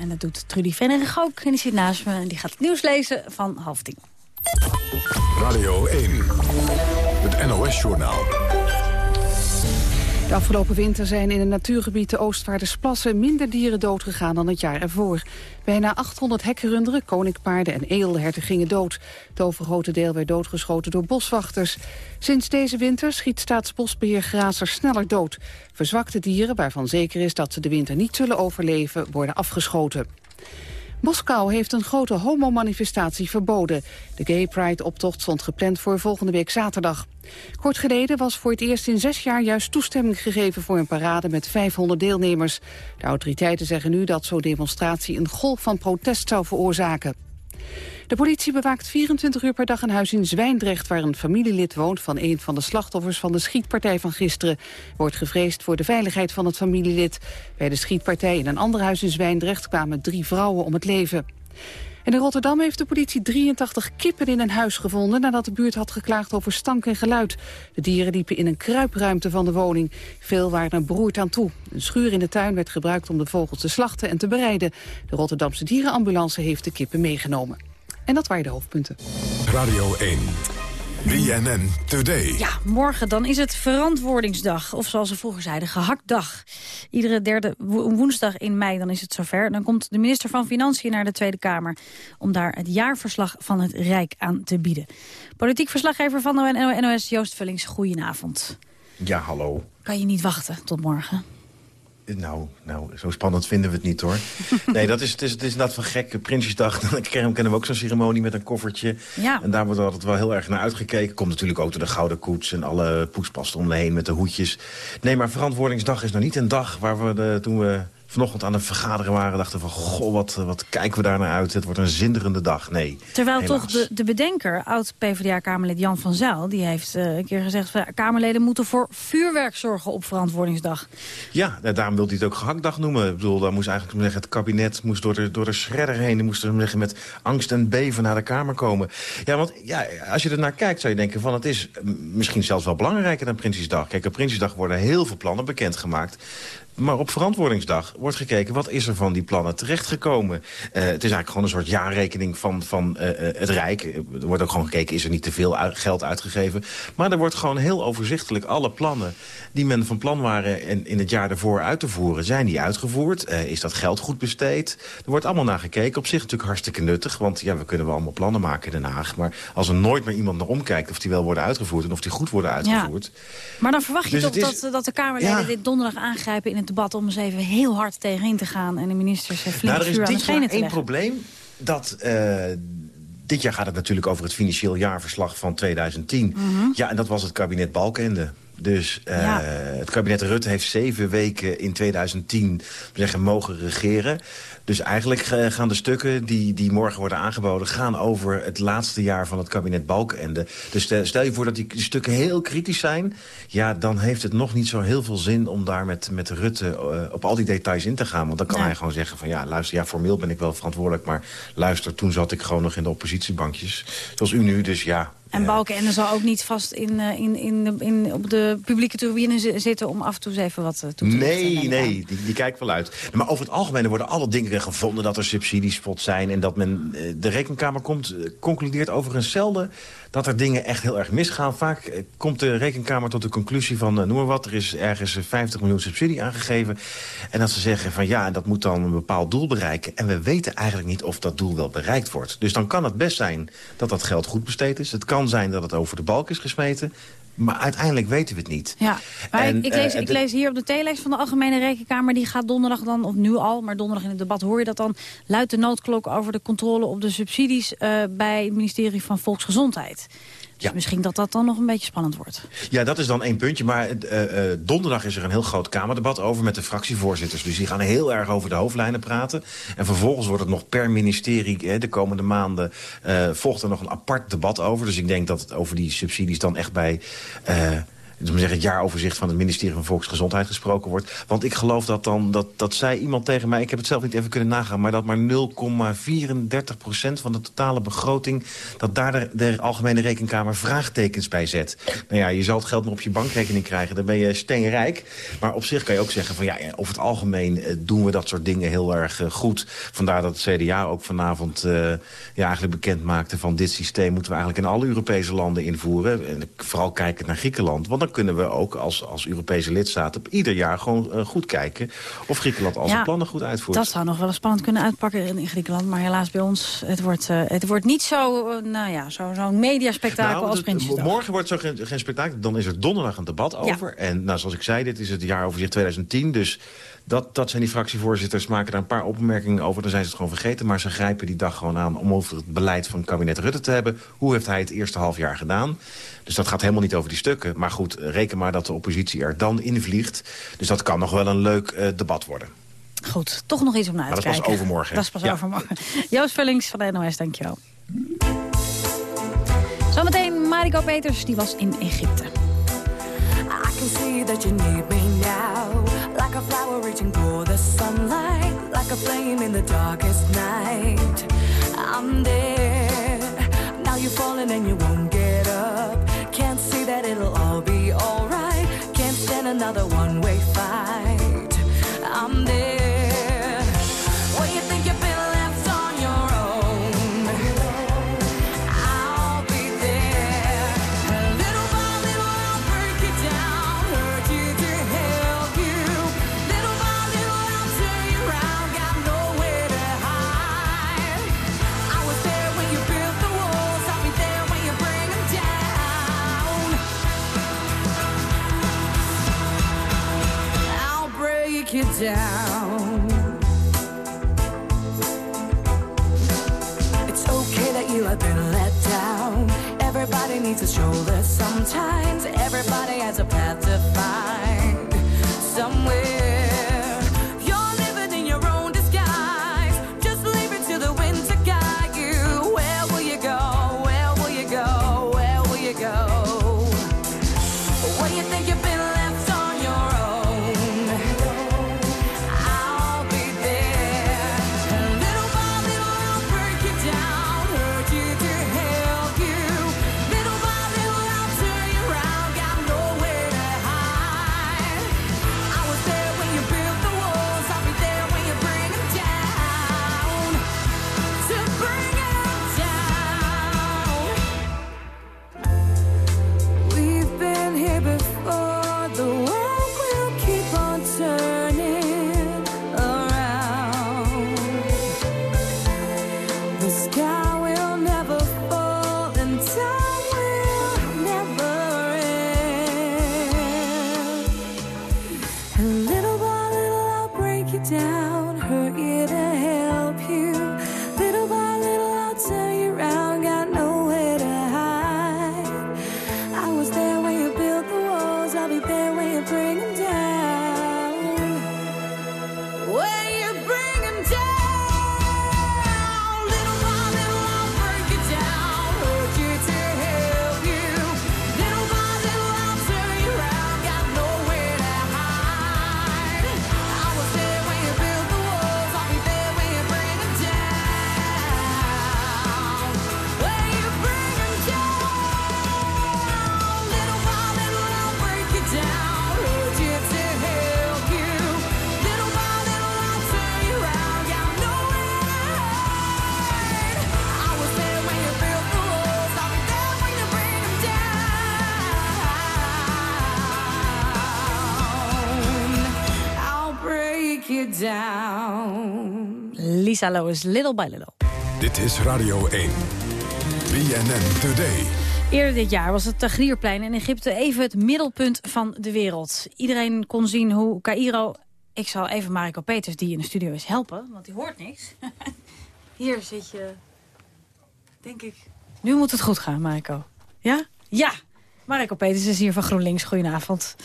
En dat doet Trudy Vennerig ook. En die zit naast me en die gaat het nieuws lezen van half tien. Radio 1, het NOS-journaal. De afgelopen winter zijn in het natuurgebied de Oostvaardersplassen minder dieren doodgegaan dan het jaar ervoor. Bijna 800 hekkenrunderen, koninkpaarden en edelherten gingen dood. Het overgrote deel werd doodgeschoten door boswachters. Sinds deze winter schiet Staatsbosbeheer grazers sneller dood. Verzwakte dieren, waarvan zeker is dat ze de winter niet zullen overleven, worden afgeschoten. Moskou heeft een grote homomanifestatie verboden. De Gay Pride-optocht stond gepland voor volgende week zaterdag. Kort geleden was voor het eerst in zes jaar juist toestemming gegeven voor een parade met 500 deelnemers. De autoriteiten zeggen nu dat zo'n demonstratie een golf van protest zou veroorzaken. De politie bewaakt 24 uur per dag een huis in Zwijndrecht... waar een familielid woont van een van de slachtoffers van de schietpartij van gisteren. Wordt gevreesd voor de veiligheid van het familielid. Bij de schietpartij in een ander huis in Zwijndrecht kwamen drie vrouwen om het leven. En in Rotterdam heeft de politie 83 kippen in een huis gevonden... nadat de buurt had geklaagd over stank en geluid. De dieren liepen in een kruipruimte van de woning. Veel waren er beroerd aan toe. Een schuur in de tuin werd gebruikt om de vogels te slachten en te bereiden. De Rotterdamse dierenambulance heeft de kippen meegenomen. En dat waren de hoofdpunten. Radio 1. BNN Today. Ja, morgen dan is het verantwoordingsdag. Of zoals ze vroeger zeiden, gehaktdag. Iedere derde wo- woensdag in mei dan is het zover. Dan komt de minister van Financiën naar de Tweede Kamer... om daar het jaarverslag van het Rijk aan te bieden. Politiek verslaggever van de NOS, Joost Vullings, goedenavond. Ja, hallo. Kan je niet wachten tot morgen? Nou, nou, zo spannend vinden we het niet, hoor. [laughs] nee, dat is, het, is, het is inderdaad van gek. Prinsjesdag, [laughs] dan kennen we ook zo'n ceremonie met een koffertje. Ja. En daar wordt altijd wel heel erg naar uitgekeken. Komt natuurlijk ook door de gouden koets en alle poespasten om me heen met de hoedjes. Nee, maar verantwoordingsdag is nou niet een dag waar we, de, toen we vanochtend aan het vergaderen waren... dachten van, goh, wat, wat kijken we daar naar uit. Het wordt een zinderende dag. Nee, Terwijl helaas. toch de, de bedenker, oud-PVDA-Kamerlid Jan van Zijl... die heeft eh, een keer gezegd... van, Kamerleden moeten voor vuurwerk zorgen op verantwoordingsdag. Ja, nou, daarom wilde hij het ook gehaktdag noemen. Ik bedoel, daar moest eigenlijk zeggen, het kabinet moest door de, door de shredder heen. Die moest zeggen, met angst en beven naar de Kamer komen. Ja, want ja, als je er naar kijkt zou je denken van... het is mm, misschien zelfs wel belangrijker dan Prinsjesdag. Kijk, op Prinsjesdag worden heel veel plannen bekendgemaakt. Maar op verantwoordingsdag wordt gekeken... wat is er van die plannen terechtgekomen. Eh het is eigenlijk gewoon een soort jaarrekening van, van eh, eh, het Rijk. Er wordt ook gewoon gekeken, is er niet te veel geld uitgegeven. Maar er wordt gewoon heel overzichtelijk alle plannen... die men van plan waren in, in het jaar ervoor uit te voeren... zijn die uitgevoerd? Is dat geld goed besteed? Er wordt allemaal naar gekeken. Op zich natuurlijk hartstikke nuttig. Want ja, we kunnen wel allemaal plannen maken in Den Haag. Maar als er nooit meer iemand naar omkijkt... of die wel worden uitgevoerd en of die goed worden uitgevoerd... Maar dan verwacht je Dus toch is- dat, dat de Kamerleden Ja. dit donderdag aangrijpen in het debat... om eens even heel hard tegenin te gaan en de ministers eh, flink Nou, er is vuur aan de dit jaar schenen te één probleem. Dat, eh, dit jaar gaat het natuurlijk over het financieel jaarverslag van 2010. Mhm. Ja, en dat was het kabinet Balkenende. Dus eh, Ja. het kabinet Rutte heeft zeven weken in 2010 we zeggen, mogen regeren. Dus eigenlijk eh, gaan de stukken die, die morgen worden aangeboden... gaan over het laatste jaar van het kabinet Balkenende. Dus stel, je voor dat die stukken heel kritisch zijn... ja, dan heeft het nog niet zo heel veel zin om daar met, met Rutte eh, op al die details in te gaan. Want dan kan Ja. hij gewoon zeggen van ja, luister, ja, formeel ben ik wel verantwoordelijk... maar luister, toen zat ik gewoon nog in de oppositiebankjes. Zoals u nu, dus ja... En Balkenende zal ook niet vast in, eh, in, in, in, op de publieke tribune zi- zitten... om af en toe eens even wat eh, toe te Nee, nee, die, die kijkt wel uit. Maar over het algemeen er worden alle dingen gevonden dat er subsidiespots zijn... en dat men, eh, de rekenkamer komt, concludeert overigens zelden dat er dingen echt heel erg misgaan. Vaak eh, komt de rekenkamer tot de conclusie van, eh, noem maar wat... er is ergens eh, 50 miljoen subsidie aangegeven. En dat ze zeggen van ja, dat moet dan een bepaald doel bereiken. En we weten eigenlijk niet of dat doel wel bereikt wordt. Dus dan kan het best zijn dat dat geld goed besteed is. Het kan zijn dat het over de balk is gesmeten. Maar uiteindelijk weten we het niet. Ja, maar En, ik, ik lees, eh, ik lees hier op de telex van de Algemene Rekenkamer... die gaat donderdag dan, of nu al, maar donderdag in het debat hoor je dat dan... luidt de noodklok over de controle op de subsidies... eh, bij het ministerie van Volksgezondheid. Dus misschien dat dat dan nog een beetje spannend wordt. Ja, dat is dan één puntje. Maar eh, eh, donderdag is er een heel groot Kamerdebat over met de fractievoorzitters. Dus die gaan heel erg over de hoofdlijnen praten. En vervolgens wordt het nog per ministerie de komende maanden... eh, volgt er nog een apart debat over. Dus ik denk dat het over die subsidies dan echt bij... maar het jaaroverzicht van het ministerie van Volksgezondheid gesproken wordt. Want ik geloof dat dan, dat, dat zei iemand tegen mij, ik heb het zelf niet even kunnen nagaan, maar dat maar 0,34% van de totale begroting, dat daar de, Algemene Rekenkamer vraagtekens bij zet. Nou ja, je zal het geld nog op je bankrekening krijgen, dan ben je steenrijk. Maar op zich kan je ook zeggen van ja, over het algemeen eh, doen we dat soort dingen heel erg eh, goed. Vandaar dat het CDA ook vanavond eh, ja, eigenlijk bekend maakte van dit systeem moeten we eigenlijk in alle Europese landen invoeren. En vooral kijken naar Griekenland. Want dan dan kunnen we ook als, als Europese lidstaten... ieder jaar gewoon eh, goed kijken of Griekenland al zijn Ja, plannen goed uitvoert. Dat zou nog wel eens spannend kunnen uitpakken in, in Griekenland. Maar helaas bij ons, het wordt, eh, het wordt niet zo, eh, nou ja, zo- zo'n mediaspectakel Nou, als Prinsjesdag. morgen wordt zo geen, geen spektakel. Dan is er donderdag een debat Ja. over. En nou, zoals ik zei, dit is het jaaroverzicht 2010. Dus dat, dat zijn die fractievoorzitters. Maken daar een paar opmerkingen over. Dan zijn ze het gewoon vergeten. Maar ze grijpen die dag gewoon aan om over het beleid van kabinet Rutte te hebben. Hoe heeft hij het eerste half jaar gedaan? Dus dat gaat helemaal niet over die stukken. Maar goed, reken maar dat de oppositie er dan invliegt. Dus dat kan nog wel een leuk eh, debat worden. Goed, toch nog iets om naar Maar uit dat te is pas kijken. overmorgen, hè? Dat is pas Ja. overmorgen. Joost Vullings van de NOS, dankjewel. Zometeen Mariko Peters, die was in Egypte. Can see that you need me now. Like a flower reaching for the sunlight. Like a flame in the darkest night. I'm there. Now you're falling and you won't get up. Can't see that it'll all be alright. Can't stand another one way fight. I'm there. Break you down. It's okay that you have been let down. Everybody needs a shoulder sometimes. Everybody has a path to find somewhere. Lisa Lois, Little by Little. Dit is Radio 1. BNN Today. Eerder dit jaar was het Tagrierplein in Egypte even het middelpunt van de wereld. Iedereen kon zien hoe Cairo... Ik zal even Mariko Peters, die in de studio is, helpen, want die hoort niks. [laughs] Hier zit je, denk ik... Nu moet het goed gaan, Mariko. Ja? Ja! Mariko Peters is hier van GroenLinks. Goedenavond.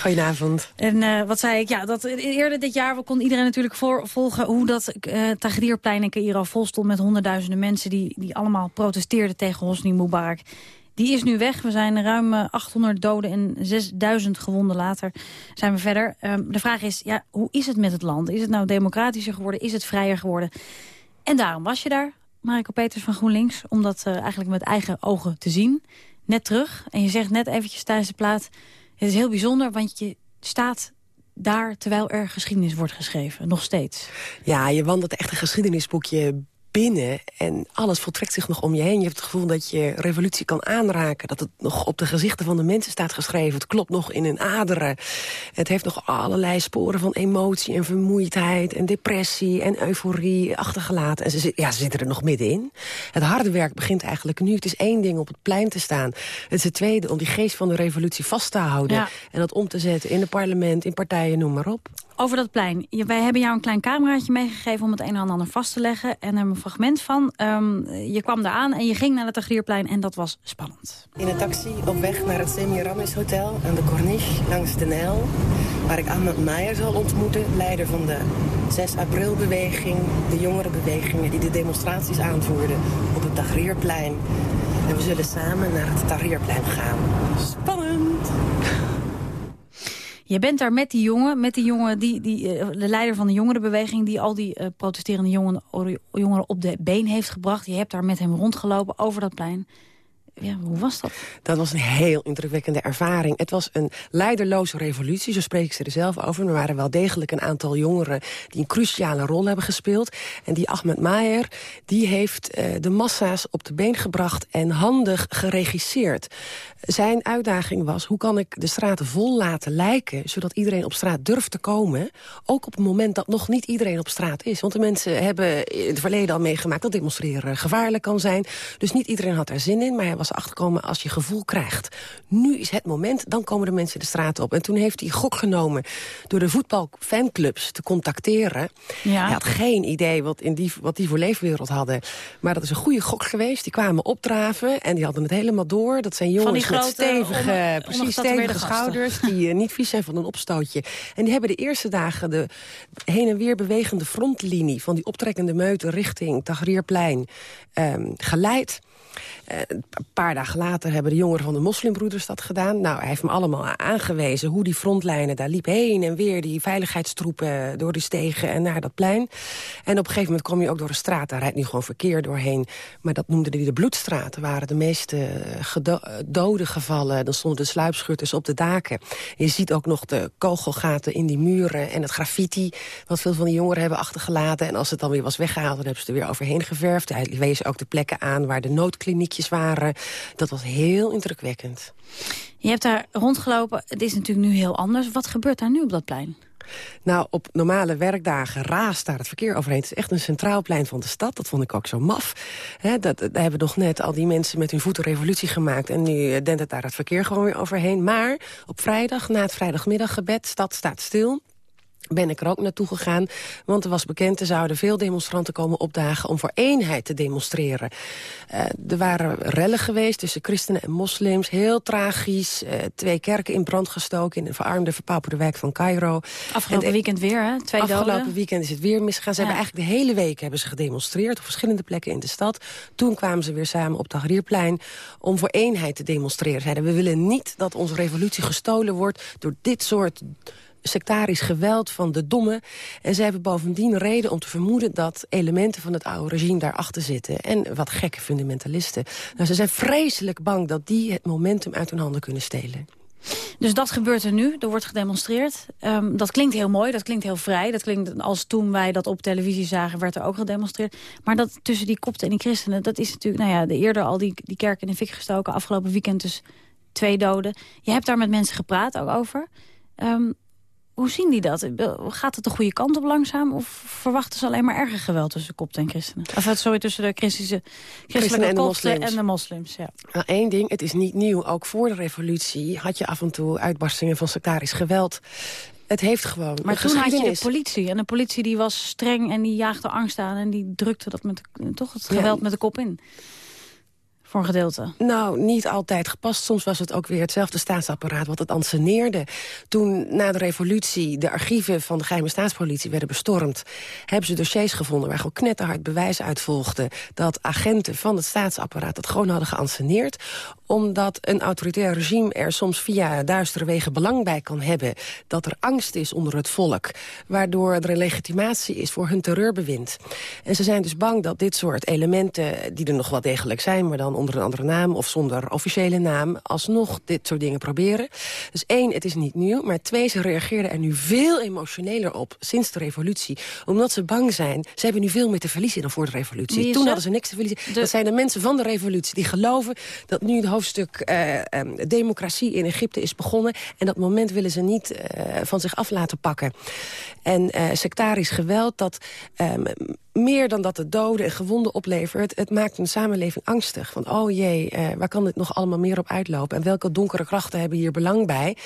Goedenavond. En eh, wat zei ik? Ja, dat eerder dit jaar kon iedereen natuurlijk voor, volgen... hoe dat eh Tahrirplein in Cairo vol stond met honderdduizenden mensen... Die, die allemaal protesteerden tegen Hosni Mubarak. Die is nu weg. We zijn ruim eh, 800 doden en 6000 gewonden later zijn we verder. Ehm, de vraag is, ja, hoe is het met het land? Is het nou democratischer geworden? Is het vrijer geworden? En daarom was je daar, Mariko Peters van GroenLinks... om dat eh, eigenlijk met eigen ogen te zien. Net terug. En je zegt net eventjes tijdens de plaat... het is heel bijzonder, want je staat daar terwijl er geschiedenis wordt geschreven. Nog steeds. Ja, je wandelt echt een geschiedenisboekje binnen en alles voltrekt zich nog om je heen. Je hebt het gevoel dat je revolutie kan aanraken. Dat het nog op de gezichten van de mensen staat geschreven. Het klopt nog in hun aderen. Het heeft nog allerlei sporen van emotie en vermoeidheid... en depressie en euforie achtergelaten. En ze, ja, ze zitten er nog middenin. Het harde werk begint eigenlijk nu. Het is één ding op het plein te staan. Het is het tweede om die geest van de revolutie vast te houden. Ja. En dat om te zetten in het parlement, in partijen, noem maar op. Over dat plein. Wij hebben jou een klein cameraatje meegegeven om het een en ander vast te leggen. En er een fragment van. Ehm, je kwam daar aan en je ging naar het Tagrierplein en dat was spannend. In een taxi op weg naar het Semiramis Hotel aan de Corniche langs de Nijl. Waar ik Ahmed Maier zal ontmoeten, leider van de 6 april-beweging. De jongerenbewegingen die de demonstraties aanvoerden op het Tahrirplein. En we zullen samen naar het Tahrirplein gaan. Spannend! Je bent daar met die jongen, met die jongen die, die, eh, de leider van de jongerenbeweging... die al die eh, protesterende jongen, jongeren op de been heeft gebracht. Je hebt daar met hem rondgelopen over dat plein. Ja, hoe was dat? Dat was een heel indrukwekkende ervaring. Het was een leiderloze revolutie, zo spreken ze er zelf over. Er waren wel degelijk een aantal jongeren die een cruciale rol hebben gespeeld. En die Ahmed Maier, die heeft eh, de massa's op de been gebracht en handig geregisseerd. Zijn uitdaging was, hoe kan ik de straten vol laten lijken... zodat iedereen op straat durft te komen. Ook op het moment dat nog niet iedereen op straat is. Want de mensen hebben in het verleden al meegemaakt... dat demonstreren gevaarlijk kan zijn. Dus niet iedereen had daar zin in, maar hij was achtergekomen als je gevoel krijgt. Nu is het moment, dan komen de mensen de straat op. En toen heeft hij gok genomen door de voetbalfanclubs te contacteren. Ja. Hij had geen idee wat, in die, wat die voor leefwereld hadden. Maar dat is een goede gok geweest. Die kwamen opdraven en die hadden het helemaal door. Dat zijn jongens met stevige, precies stevige schouders... die eh, niet vies zijn van een opstootje. En die hebben de eerste dagen de heen en weer bewegende frontlinie... van die optrekkende meute richting Tahrirplein ehm, geleid... Eh, een paar dagen later hebben de jongeren van de moslimbroeders dat gedaan. Nou, hij heeft me allemaal aangewezen hoe die frontlijnen... daar liep heen en weer die veiligheidstroepen door die stegen en naar dat plein. En op een gegeven moment kom je ook door een straat. Daar rijdt nu gewoon verkeer doorheen. Maar dat noemden die de bloedstraat. Er waren de meeste eh, doden gevallen. Dan stonden de sluipschutters op de daken. Je ziet ook nog de kogelgaten in die muren en het graffiti... wat veel van die jongeren hebben achtergelaten. En als het dan weer was weggehaald, dan hebben ze er weer overheen geverfd. Hij wees ook de plekken aan waar de noodkliniekjes waren. Dat was heel indrukwekkend. Je hebt daar rondgelopen. Het is natuurlijk nu heel anders. Wat gebeurt daar nu op dat plein? Nou, op normale werkdagen raast daar het verkeer overheen. Het is echt een centraal plein van de stad. Dat vond ik ook zo maf. Hè, dat, daar hebben nog net al die mensen met hun voeten revolutie gemaakt. En nu eh, dendert daar het verkeer gewoon weer overheen. Maar op vrijdag, na het vrijdagmiddaggebed, stad staat stil ben ik er ook naartoe gegaan. Want er was bekend, er zouden veel demonstranten komen opdagen... om voor eenheid te demonstreren. Eh, er waren rellen geweest tussen christenen en moslims. Heel tragisch. Eh, twee kerken in brand gestoken in een verarmde, verpauperde wijk van Cairo. Afgelopen En- weekend weer, hè? Twee Afgelopen doden. weekend is het weer misgegaan. Ze Ja. hebben eigenlijk de hele week hebben ze gedemonstreerd... op verschillende plekken in de stad. Toen kwamen ze weer samen op Tahrirplein... om voor eenheid te demonstreren. Zeiden, we willen niet dat onze revolutie gestolen wordt... door dit soort sectarisch geweld van de domme. En ze hebben bovendien reden om te vermoeden... dat elementen van het oude regime daarachter zitten. En wat gekke fundamentalisten. Nou, ze zijn vreselijk bang dat die het momentum uit hun handen kunnen stelen. Dus dat gebeurt er nu. Er wordt gedemonstreerd. Ehm, dat klinkt heel mooi, dat klinkt heel vrij. Dat klinkt als toen wij dat op televisie zagen, werd er ook gedemonstreerd. Maar dat tussen die kopten en die christenen, dat is natuurlijk... nou ja, de eerder al die, die kerk in de fik gestoken. Afgelopen weekend dus twee doden. Je hebt daar met mensen gepraat ook over. Ehm, hoe zien die dat? Gaat het de goede kant op langzaam? Of verwachten ze alleen maar erger geweld tussen kopten en christenen? Of eh, sorry, tussen de christelijke en de kopten moslims. en de moslims. Ja. Nou, één ding, het is niet nieuw. Ook voor de revolutie had je af en toe uitbarstingen van sectarisch geweld. Het heeft gewoon Maar toen had je de politie. En de politie die was streng en die jaagde angst aan. En die drukte dat met, toch het geweld met de kop in. Voor een gedeelte. Nou, niet altijd gepast. Soms was het ook weer hetzelfde staatsapparaat wat het anseneerde. Toen na de revolutie de archieven van de geheime staatspolitie werden bestormd... hebben ze dossiers gevonden waar gewoon knetterhard bewijs uit volgde... dat agenten van het staatsapparaat het gewoon hadden geanceneerd omdat een autoritair regime er soms via duistere wegen belang bij kan hebben... dat er angst is onder het volk, waardoor er een legitimatie is voor hun terreurbewind. En ze zijn dus bang dat dit soort elementen, die er nog wel degelijk zijn... maar dan onder een andere naam of zonder officiële naam... alsnog dit soort dingen proberen. Dus één, het is niet nieuw. Maar twee, ze reageerden er nu veel emotioneler op sinds de revolutie. Omdat ze bang zijn. Ze hebben nu veel meer te verliezen dan voor de revolutie. Toen hadden ze niks te verliezen. Dat zijn de mensen van de revolutie die geloven... dat nu het hoofdstuk eh, em, democratie in Egypte is begonnen. En dat moment willen ze niet eh, van zich af laten pakken. En eh, sectarisch geweld, dat ehm, meer dan dat het doden en gewonden oplevert... het maakt een samenleving angstig. Van, oh jee, eh, waar kan dit nog allemaal meer op uitlopen? En welke donkere krachten hebben hier belang bij?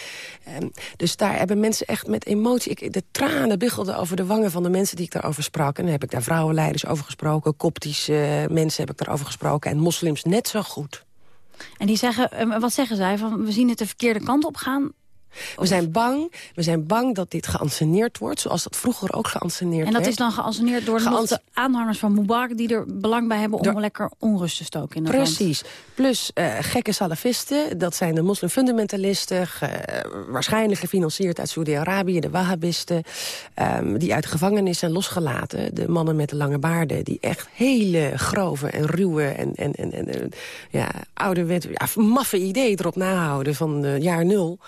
Ehm, dus daar hebben mensen echt met emotie... Ik, de tranen biggelden over de wangen van de mensen die ik daarover sprak. En dan heb ik daar vrouwenleiders over gesproken. Koptische mensen heb ik daarover gesproken. En moslims net zo goed. En die zeggen, eh, wat zeggen zij? Van, we zien het de verkeerde kant op gaan. We zijn bang, we zijn bang dat dit geanceneerd wordt... zoals dat vroeger ook geanceneerd En dat werd. is dan geanceneerd door de aanhangers van Mubarak... die er belang bij hebben om Door- lekker onrust te stoken in land. Precies. Plus eh, gekke salafisten, dat zijn de moslimfundamentalisten... waarschijnlijk gefinancierd uit Saudi-Arabië, de wahhabisten... ehm, die uit de gevangenis zijn losgelaten. De mannen met de lange baarden, die echt hele grove en ruwe... en, en, en, en en, ja, ouderwet, ja, maffe ideeën erop nahouden van eh, jaar nul.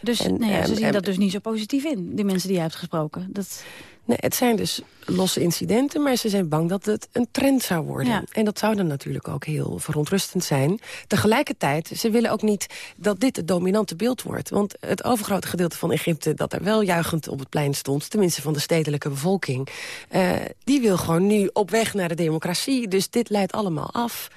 Dus En, nee, ja, ze ehm, zien en- dat dus niet zo positief in, die mensen die je hebt gesproken. Dat... Nee, het zijn dus losse incidenten, maar ze zijn bang dat het een trend zou worden. Ja. En dat zou dan natuurlijk ook heel verontrustend zijn. Tegelijkertijd, ze willen ook niet dat dit het dominante beeld wordt. Want het overgrote gedeelte van Egypte dat er wel juichend op het plein stond... tenminste van de stedelijke bevolking... eh, die wil gewoon nu op weg naar de democratie. Dus dit leidt allemaal af.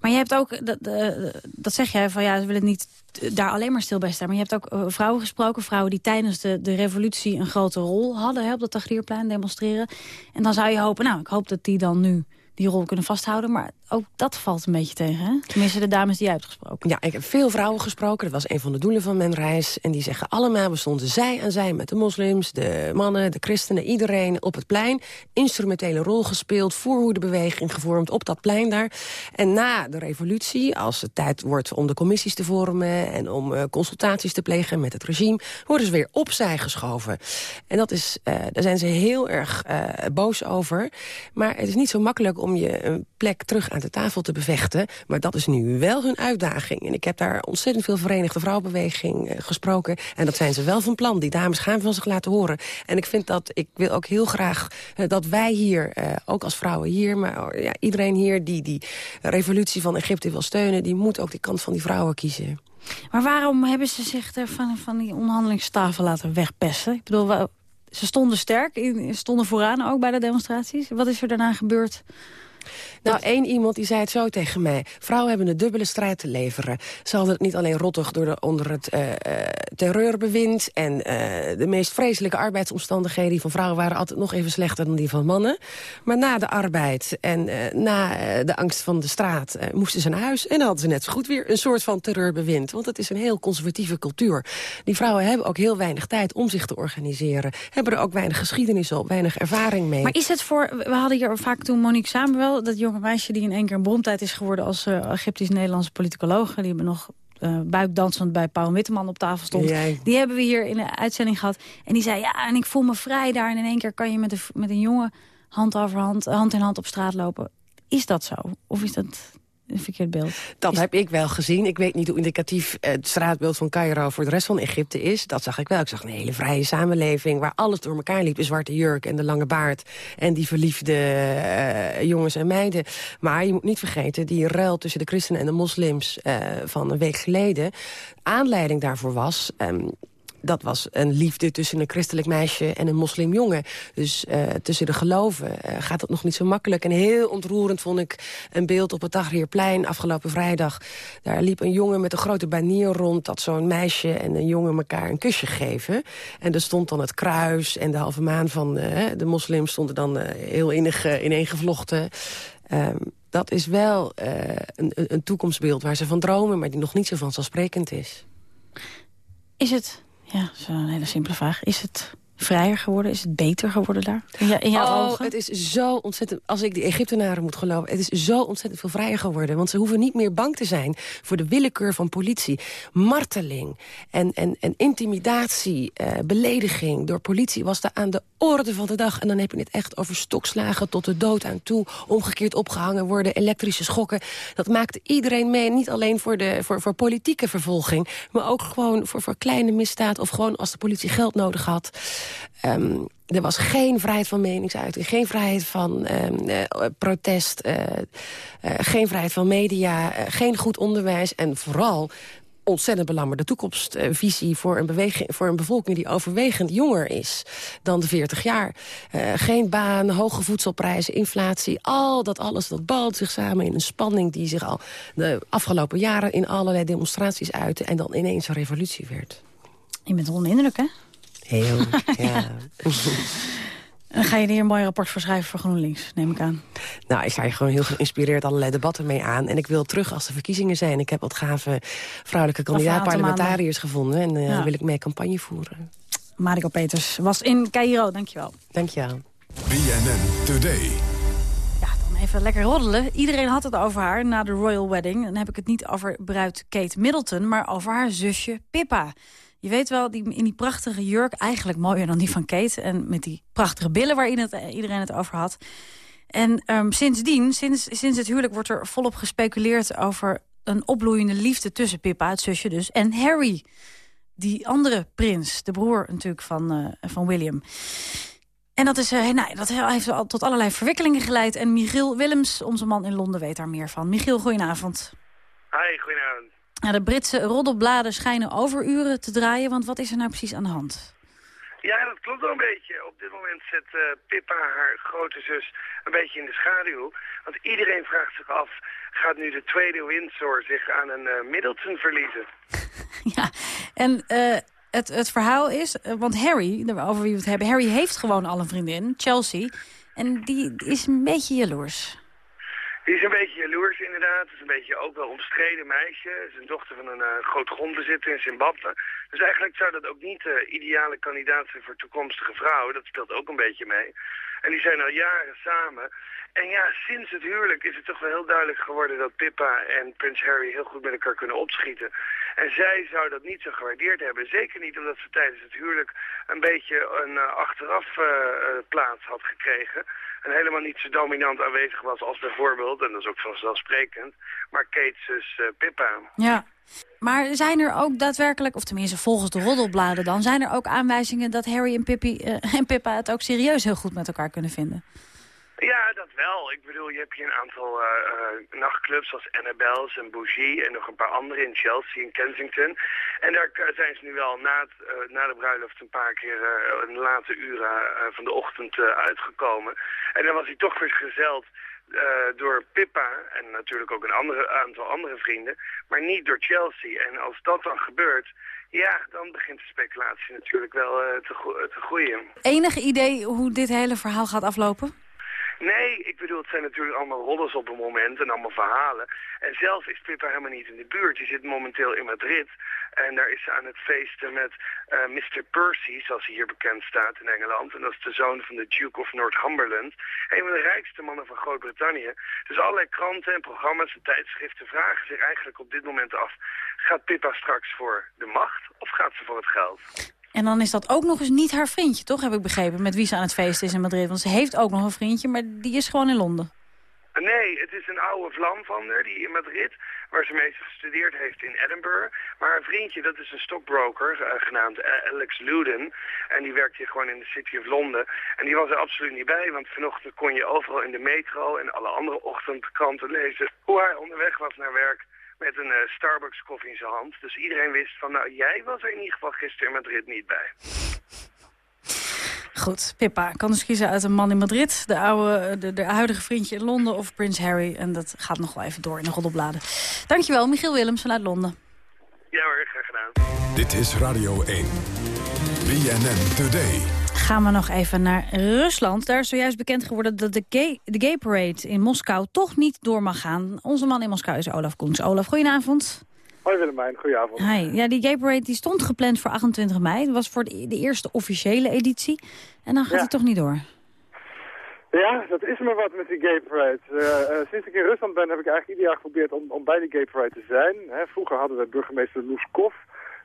Maar je hebt ook, dat, eh, dat zeg jij, van ja, ze willen niet daar alleen maar stil bij staan. Maar je hebt ook eh, vrouwen gesproken, vrouwen die tijdens de, de revolutie een grote rol hadden hè, op het Tagrierplein demonstreren. En dan zou je hopen, nou, ik hoop dat die dan nu die rol kunnen vasthouden. Maar ook dat valt een beetje tegen, hè? Tenminste, de dames die jij hebt gesproken. Ja, ik heb veel vrouwen gesproken. Dat was een van de doelen van mijn reis. En die zeggen allemaal, we stonden zij aan zij met de moslims... de mannen, de christenen, iedereen op het plein. Instrumentele rol gespeeld, voorhoedebeweging gevormd op dat plein daar. En na de revolutie, als het tijd wordt om de commissies te vormen... en om eh, consultaties te plegen met het regime... worden ze weer opzij geschoven. En dat is, eh, daar zijn ze heel erg eh, boos over. Maar het is niet zo makkelijk om je een plek terug aan de tafel te bevechten. Maar dat is nu wel hun uitdaging. En ik heb daar ontzettend veel Verenigde Vrouwenbeweging eh, gesproken. En dat zijn ze wel van plan. Die dames gaan van zich laten horen. En ik vind dat, ik wil ook heel graag eh, dat wij hier, eh, ook als vrouwen hier... maar oh, ja, iedereen hier die die revolutie van Egypte wil steunen... die moet ook die kant van die vrouwen kiezen. Maar waarom hebben ze zich er van, van die onderhandelingstafel laten wegpesten? Ik bedoel, ze stonden sterk, stonden vooraan ook bij de demonstraties. Wat is er daarna gebeurd? Nou, één iemand die zei het zo tegen mij. Vrouwen hebben een dubbele strijd te leveren. Ze hadden het niet alleen rottig door de, onder het eh, eh, terreurbewind... en eh, de meest vreselijke arbeidsomstandigheden... die van vrouwen waren altijd nog even slechter dan die van mannen. Maar na de arbeid en na de angst van de straat... moesten ze naar huis en dan hadden ze net zo goed weer een soort van terreurbewind. Want het is een heel conservatieve cultuur. Die vrouwen hebben ook heel weinig tijd om zich te organiseren. Hebben er ook weinig geschiedenis op, weinig ervaring mee. Maar is het voor... We hadden hier vaak toen Monique Samuel, dat jonge meisje... die in één keer een beroemdheid is geworden als eh, Egyptisch-Nederlandse politicoloog. Die hebben nog eh, buikdansend bij Paul Witteman op tafel stond. Jij. Die hebben we hier in de uitzending gehad. En die zei, ja, en ik voel me vrij daar. En in één keer kan je met een, met een jongen hand over hand, hand in hand op straat lopen. Is dat zo? Of is dat een verkeerd beeld? Dat heb ik wel gezien. Ik weet niet hoe indicatief het straatbeeld van Cairo voor de rest van Egypte is. Dat zag ik wel. Ik zag een hele vrije samenleving waar alles door elkaar liep. De zwarte jurk en de lange baard en die verliefde eh, jongens en meiden. Maar je moet niet vergeten, die ruil tussen de christenen en de moslims eh, van een week geleden. Aanleiding daarvoor was... ehm, dat was een liefde tussen een christelijk meisje en een moslimjongen. Dus eh, tussen de geloven eh, gaat dat nog niet zo makkelijk. En heel ontroerend vond ik een beeld op het Tahrirplein afgelopen vrijdag. Daar liep een jongen met een grote banier rond... dat zo'n meisje en een jongen elkaar een kusje geven. En er stond dan het kruis en de halve maan van eh, de moslims... stonden dan heel innig ineengevlochten. Ehm, dat is wel een, een toekomstbeeld waar ze van dromen... maar die nog niet zo vanzelfsprekend is. Is het ja, een hele simpele vraag. Is het vrijer geworden? Is het beter geworden daar? In, jou- in jouw oh, ogen? het is zo ontzettend... Als ik die Egyptenaren moet geloven... het is zo ontzettend veel vrijer geworden. Want ze hoeven niet meer bang te zijn voor de willekeur van politie. Marteling en, en, en intimidatie, eh, belediging door politie... was daar aan de orde van de dag. En dan heb je het echt over stokslagen tot de dood aan toe. Omgekeerd opgehangen worden, elektrische schokken. Dat maakte iedereen mee. Niet alleen voor, de, voor, voor politieke vervolging... maar ook gewoon voor, voor kleine misdaad... of gewoon als de politie geld nodig had... Ehm, er was geen vrijheid van meningsuiting, geen vrijheid van ehm, eh, protest... eh, eh, geen vrijheid van media, geen goed onderwijs... en vooral ontzettend belangrijke toekomstvisie voor een, beweging, voor een bevolking die overwegend jonger is dan de 40 jaar. Geen baan, hoge voedselprijzen, inflatie, al dat alles dat balt zich samen in een spanning die zich al de afgelopen jaren in allerlei demonstraties uitte en dan ineens een revolutie werd. Je bent onder de indruk, hè? Heel, [laughs] ja. En ga je hier een mooi rapport voor schrijven voor GroenLinks, neem ik aan. Nou, ik sta hier gewoon heel geïnspireerd allerlei debatten mee aan. En ik wil terug als de verkiezingen zijn. Ik heb wat gave vrouwelijke kandidaat-parlementariërs gevonden. En eh Ja. wil ik mee campagne voeren. Mariko Peters was in Cairo, dankjewel. Dank je wel. BNN Today. Dan even lekker roddelen. Iedereen had het over haar na de royal wedding. Dan heb ik het niet over bruid Kate Middleton, maar over haar zusje Pippa. Je weet wel, die, in die prachtige jurk, eigenlijk mooier dan die van Kate... en met die prachtige billen waar iedereen het, iedereen het over had. En ehm, sindsdien, sinds, sinds het huwelijk, wordt er volop gespeculeerd... over een opbloeiende liefde tussen Pippa, het zusje dus, en Harry. Die andere prins, de broer natuurlijk van, eh, van William. En dat, is, eh, nou, dat heeft al tot allerlei verwikkelingen geleid. En Michiel Willems, onze man in Londen, weet daar meer van. Michiel, goedenavond. Hi, goedenavond. Ja, de Britse roddelbladen schijnen overuren te draaien. Want wat is er nou precies aan de hand? Ja, dat klopt wel een beetje. Op dit moment zet eh, Pippa haar grote zus een beetje in de schaduw. Want iedereen vraagt zich af, gaat nu de tweede Windsor zich aan een eh, Middleton verliezen? [laughs] En eh, het, het verhaal is, want Harry, over wie we het hebben... Harry heeft gewoon al een vriendin, Chelsea. En die is een beetje jaloers. Die is een beetje jaloers inderdaad. Het is een beetje ook wel omstreden meisje. Ze is een dochter van een eh, groot grondbezitter in Zimbabwe. Dus eigenlijk zou dat ook niet de ideale kandidaat zijn voor toekomstige vrouwen. Dat speelt ook een beetje mee. En die zijn al jaren samen. En ja, sinds het huwelijk is het toch wel heel duidelijk geworden dat Pippa en Prins Harry heel goed met elkaar kunnen opschieten. En zij zou dat niet zo gewaardeerd hebben. Zeker niet omdat ze tijdens het huwelijk een beetje een eh, achteraf eh, eh, plaats had gekregen. En helemaal niet zo dominant aanwezig was als bijvoorbeeld, en dat is ook vanzelfsprekend, maar Kate's eh, Pippa. Ja. Maar zijn er ook daadwerkelijk, of tenminste volgens de roddelbladen dan... zijn er ook aanwijzingen dat Harry en, Pippi, eh, en Pippa het ook serieus heel goed met elkaar kunnen vinden? Ja, dat wel. Ik bedoel, je hebt hier een aantal eh, nachtclubs zoals Annabelle's en Bougie en nog een paar andere in Chelsea en Kensington. En daar zijn ze nu wel na, het, eh, na de bruiloft een paar keer eh, in late uren van de ochtend uitgekomen. En dan was hij toch vergezeld eh, door Pippa en natuurlijk ook een andere, aantal andere vrienden, maar niet door Chelsea. En als dat dan gebeurt, ja, dan begint de speculatie natuurlijk wel eh, te, te groeien. Enig idee hoe dit hele verhaal gaat aflopen? Nee, ik bedoel, het zijn natuurlijk allemaal roddels op het moment en allemaal verhalen. En zelf is Pippa helemaal niet in de buurt. Die zit momenteel in Madrid. En daar is ze aan het feesten met eh, Mr. Percy, zoals hij hier bekend staat in Engeland. En dat is de zoon van de Duke of Northumberland. Een van de rijkste mannen van Groot-Brittannië. Dus allerlei kranten en programma's en tijdschriften vragen zich eigenlijk op dit moment af... gaat Pippa straks voor de macht of gaat ze voor het geld? En dan is dat ook nog eens niet haar vriendje, toch? Heb ik begrepen, met wie ze aan het feesten is in Madrid. Want ze heeft ook nog een vriendje, maar die is gewoon in Londen. Nee, het is een oude vlam van haar, die in Madrid, waar ze mee gestudeerd heeft in Edinburgh. Maar haar vriendje, dat is een stockbroker, eh, genaamd eh, Alex Luden. En die werkt hier gewoon in de City of Londen. En die was er absoluut niet bij, want vanochtend kon je overal in de metro en alle andere ochtendkranten lezen [laughs] hoe hij onderweg was naar werk met een eh, Starbucks koffie in zijn hand. Dus iedereen wist van, nou, jij was er in ieder geval gisteren in Madrid niet bij. Goed, Pippa kan dus kiezen uit een man in Madrid... de, oude, de, de huidige vriendje in Londen of Prins Harry. En dat gaat nog wel even door in de roddelbladen. Dankjewel, Michiel Willems vanuit Londen. Ja hoor, graag gedaan. Dit is Radio 1. BNN Today. Gaan we nog even naar Rusland. Daar is zojuist bekend geworden dat de gay, de gay parade in Moskou toch niet door mag gaan. Onze man in Moskou is Olaf Koens. Olaf, goedenavond. Hoi Willemijn, goedenavond. Hi. Ja, die Gay Parade die stond gepland voor 28 mei. Dat was voor de, de eerste officiële editie. En dan gaat Ja. hij toch niet door. Ja, dat is me wat met die Gay Parade. Eh, eh, sinds ik in Rusland ben heb ik eigenlijk ieder jaar geprobeerd om, om bij die Gay Parade te zijn. Hè, vroeger hadden we burgemeester Luskov.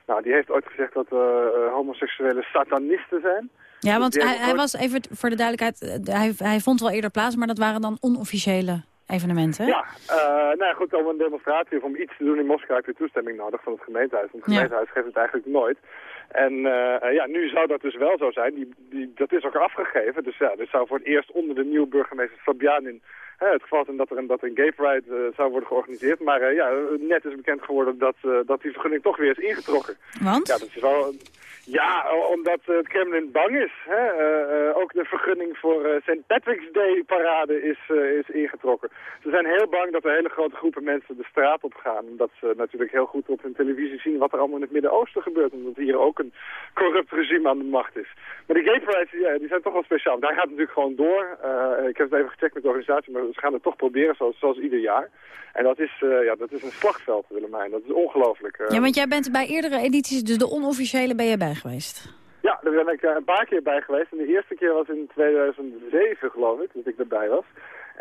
Nou, die heeft ooit gezegd dat eh, homoseksuele satanisten zijn. Ja, want hij, hij was, even voor de duidelijkheid, eh, hij, hij vond wel eerder plaats, maar dat waren dan onofficiële evenementen. Ja, eh, nou ja, goed, om een demonstratie of om iets te doen in Moskou heb je toestemming nodig van het gemeentehuis. Want het Ja. gemeentehuis geeft het eigenlijk nooit. En eh, ja, nu zou dat dus wel zo zijn. Die, die, dat is ook afgegeven. Dus ja, dit zou voor het eerst onder de nieuwe burgemeester Fabianin het geval zijn dat er een, dat een gay pride eh, zou worden georganiseerd. Maar eh, ja, net is bekend geworden dat, eh, dat die vergunning toch weer is ingetrokken. Want? Ja, dat is wel... Ja, omdat het Kremlin bang is. Hè? Ook de vergunning voor eh St. Patrick's Day parade is, is ingetrokken. Ze zijn heel bang dat er hele grote groepen mensen de straat op gaan. Omdat ze natuurlijk heel goed op hun televisie zien wat er allemaal in het Midden-Oosten gebeurt. Omdat hier ook een corrupt regime aan de macht is. Maar die gay prides, ja, die zijn toch wel speciaal. Daar gaat het natuurlijk gewoon door. Ik heb het even gecheckt met de organisatie, maar ze gaan het toch proberen zoals, zoals ieder jaar. En dat is, eh, ja, dat is een slagveld, Willemijn. Dat is ongelooflijk. eh. Ja, want jij bent bij eerdere edities, dus de onofficiële ben je bij geweest. Ja, daar ben ik eh, een paar keer bij geweest. En de eerste keer was in 2007, geloof ik, dat ik erbij was.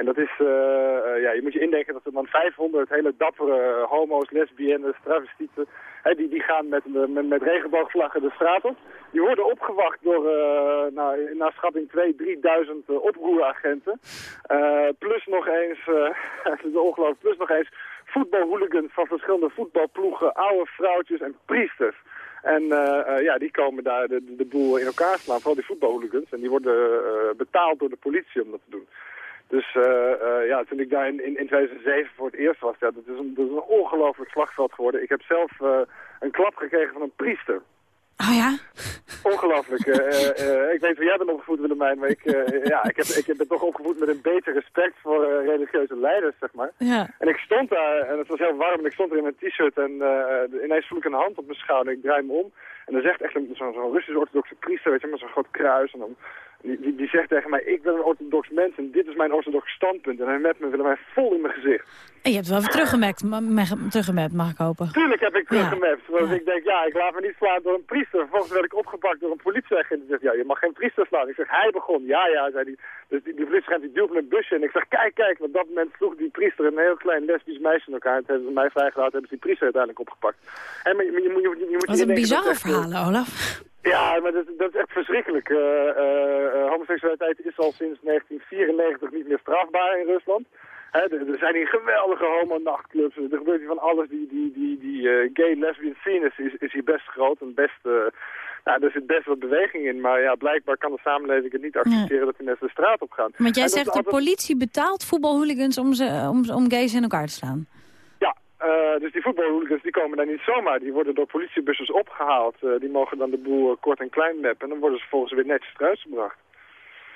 En dat is, eh, eh, ja, je moet je indenken dat er dan 500 hele dappere homo's, lesbiennes, travestieten, hè, die, die gaan met, met, met regenboogvlaggen de straat op. Die worden opgewacht door, eh nou, naar schatting 2.000, 3.000 eh, oproeragenten. Plus nog eens, [laughs] is ongelooflijk, plus nog eens voetbalhooligans van verschillende voetbalploegen, oude vrouwtjes en priesters. En ja, die komen daar de, de, boel in elkaar slaan, vooral die voetbalhooligans. En die worden betaald door de politie om dat te doen. Dus eh, eh, ja, toen ik daar in, in, in 2007 voor het eerst was, ja, dat is een, dat is een ongelooflijk slagveld geworden. Ik heb zelf eh, een klap gekregen van een priester. Oh ja? Ongelooflijk. ik weet hoe jij bent opgevoed, Willemijn, maar ik, ja, ik, heb, ik ben toch opgevoed met een beetje respect voor religieuze leiders, zeg maar. Ja. En ik stond daar, en het was heel warm, en ik stond er in mijn t-shirt en ineens voel ik een hand op mijn schouder. Ik draai me om en dan zegt echt een- zo'n zo'n Russisch-orthodoxe priester, weet je, met zo'n groot kruis. En dan, die, die, die zegt tegen mij, ik ben een orthodox mens en dit is mijn orthodox standpunt. En hij met me willen mij vol in mijn gezicht. En je hebt wel even teruggemapt, ma- ma- teruggemapt, mag ik hopen. Tuurlijk heb ik Ja. teruggemapt. Want ik denk, ja, ik laat me niet slaan door een priester. Vervolgens werd ik opgepakt door een politieagent. Die zegt, ja, je mag geen priester slaan. Ik zeg, hij begon. Ja, ja, zei hij. Dus die, die politieagent die duwt me een busje. En ik zeg, kijk, kijk. Want op dat moment sloeg die priester een heel klein lesbisch meisje in elkaar. En toen hebben ze mij vrijgelaten. Hebben ze die priester uiteindelijk opgepakt. En, je, je, je, moet- je, moet Wat een bizarre eh, verhalen, Olaf. Ja, maar dat, dat is echt verschrikkelijk. Eh, eh, eh, homoseksualiteit is al sinds 1994 niet meer strafbaar in Rusland. Er, zijn hier geweldige homo-nachtclubs. Er gebeurt hier van alles. Die, die, die, die eh, gay lesbian scene is, is, hier best groot en best... eh, nou, er zit best wat beweging in, maar ja, blijkbaar kan de samenleving het niet accepteren dat die mensen de straat op gaan. Want jij zegt de politie betaalt voetbalhooligans om, ze, om, om gays in elkaar te slaan. Eh, dus die voetbalhooligans die komen daar niet zomaar. Die worden door politiebussen opgehaald. Eh, die mogen dan de boel eh, kort en klein mappen. En dan worden ze volgens weer netjes thuis gebracht.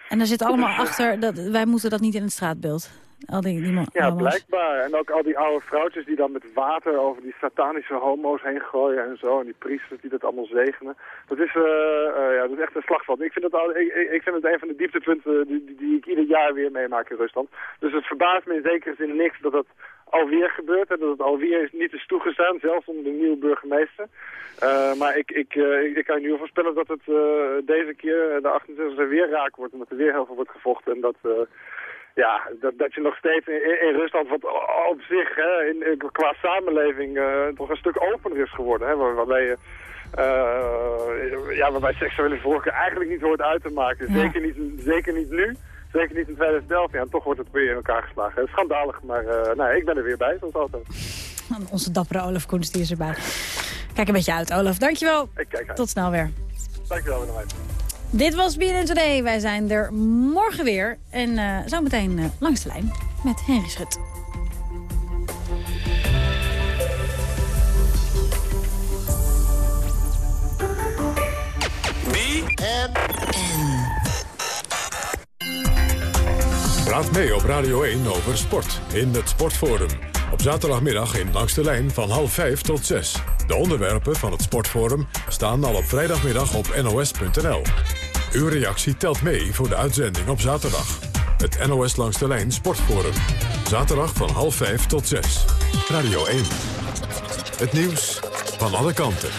En daar zit allemaal achter, dat, wij moeten dat niet in het straatbeeld. Al die, die Ja, homo's. blijkbaar. En ook al die oude vrouwtjes die dan met water over die satanische homo's heen gooien en zo. En die priesters die dat allemaal zegenen. Dat is, ja, dat is echt een slagveld. Ik vind, het al, ik, ik vind het een van de dieptepunten die, die, die ik ieder jaar weer meemaak in Rusland. Dus het verbaast me in zekere zin niks dat dat alweer gebeurt. En dat het alweer is, niet is toegestaan, zelfs onder de nieuwe burgemeester. Eh, maar ik, ik, eh, ik, kan je nu voorspellen dat het eh, deze keer, de 28e, weer raak wordt. En dat er weer heel veel wordt gevochten. En dat... ja, dat, dat je nog steeds in, in- Rusland, wat op zich hè, in, qua samenleving toch een stuk opener is geworden. Hè, waar- waarbij, je, ja, waarbij seksuele voorkeur eigenlijk niet hoort uit te maken. Ja. Zeker, niet, zeker niet nu, zeker niet in 2011. Ja, en toch wordt het weer in elkaar geslagen. Het is schandalig, maar eh, nee, ik ben er weer bij, zoals altijd. Onze dappere Olaf Koens, die is erbij. Kijk een beetje uit, Olaf. Dankjewel. Ik kijk uit. Tot snel weer. Dankjewel, Willemijn. Dit was BNN Today. Wij zijn er morgen weer. En eh zometeen eh, langs de lijn met Henry Schut. Praat mee op Radio 1 over sport in het Sportforum. Op zaterdagmiddag in Langs de Lijn van half vijf tot zes. De onderwerpen van het Sportforum staan al op vrijdagmiddag op nos.nl. Uw reactie telt mee voor de uitzending op zaterdag. Het NOS Langs de Lijn Sportforum. Zaterdag van half vijf tot zes. Radio 1. Het nieuws van alle kanten.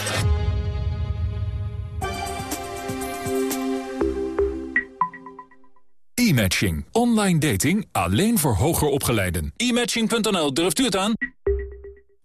Online dating alleen voor hoger opgeleiden. E-matching.nl, durft u het aan?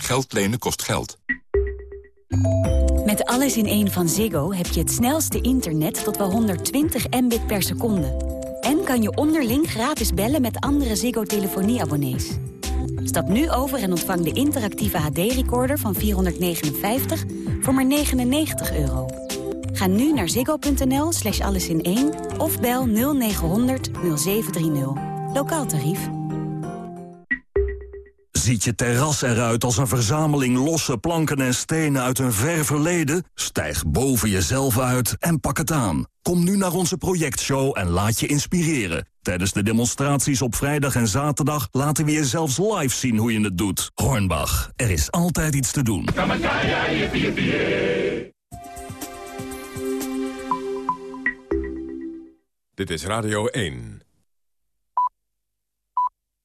Geld lenen kost geld. Met alles in één van Ziggo heb je het snelste internet tot wel 120 mbit per seconde. En kan je onderling gratis bellen met andere Ziggo-telefonieabonnees. Stap nu over en ontvang de interactieve HD-recorder van 459 voor maar 99 euro. Ga nu naar ziggo.nl slash alles in of bel 0900 0730. Lokaal tarief. Ziet je terras eruit als een verzameling losse planken en stenen uit een ver verleden? Stijg boven jezelf uit en pak het aan. Kom nu naar onze projectshow en laat je inspireren. Tijdens de demonstraties op vrijdag en zaterdag laten we je zelfs live zien hoe je het doet. Hornbach, er is altijd iets te doen. Dit is Radio 1.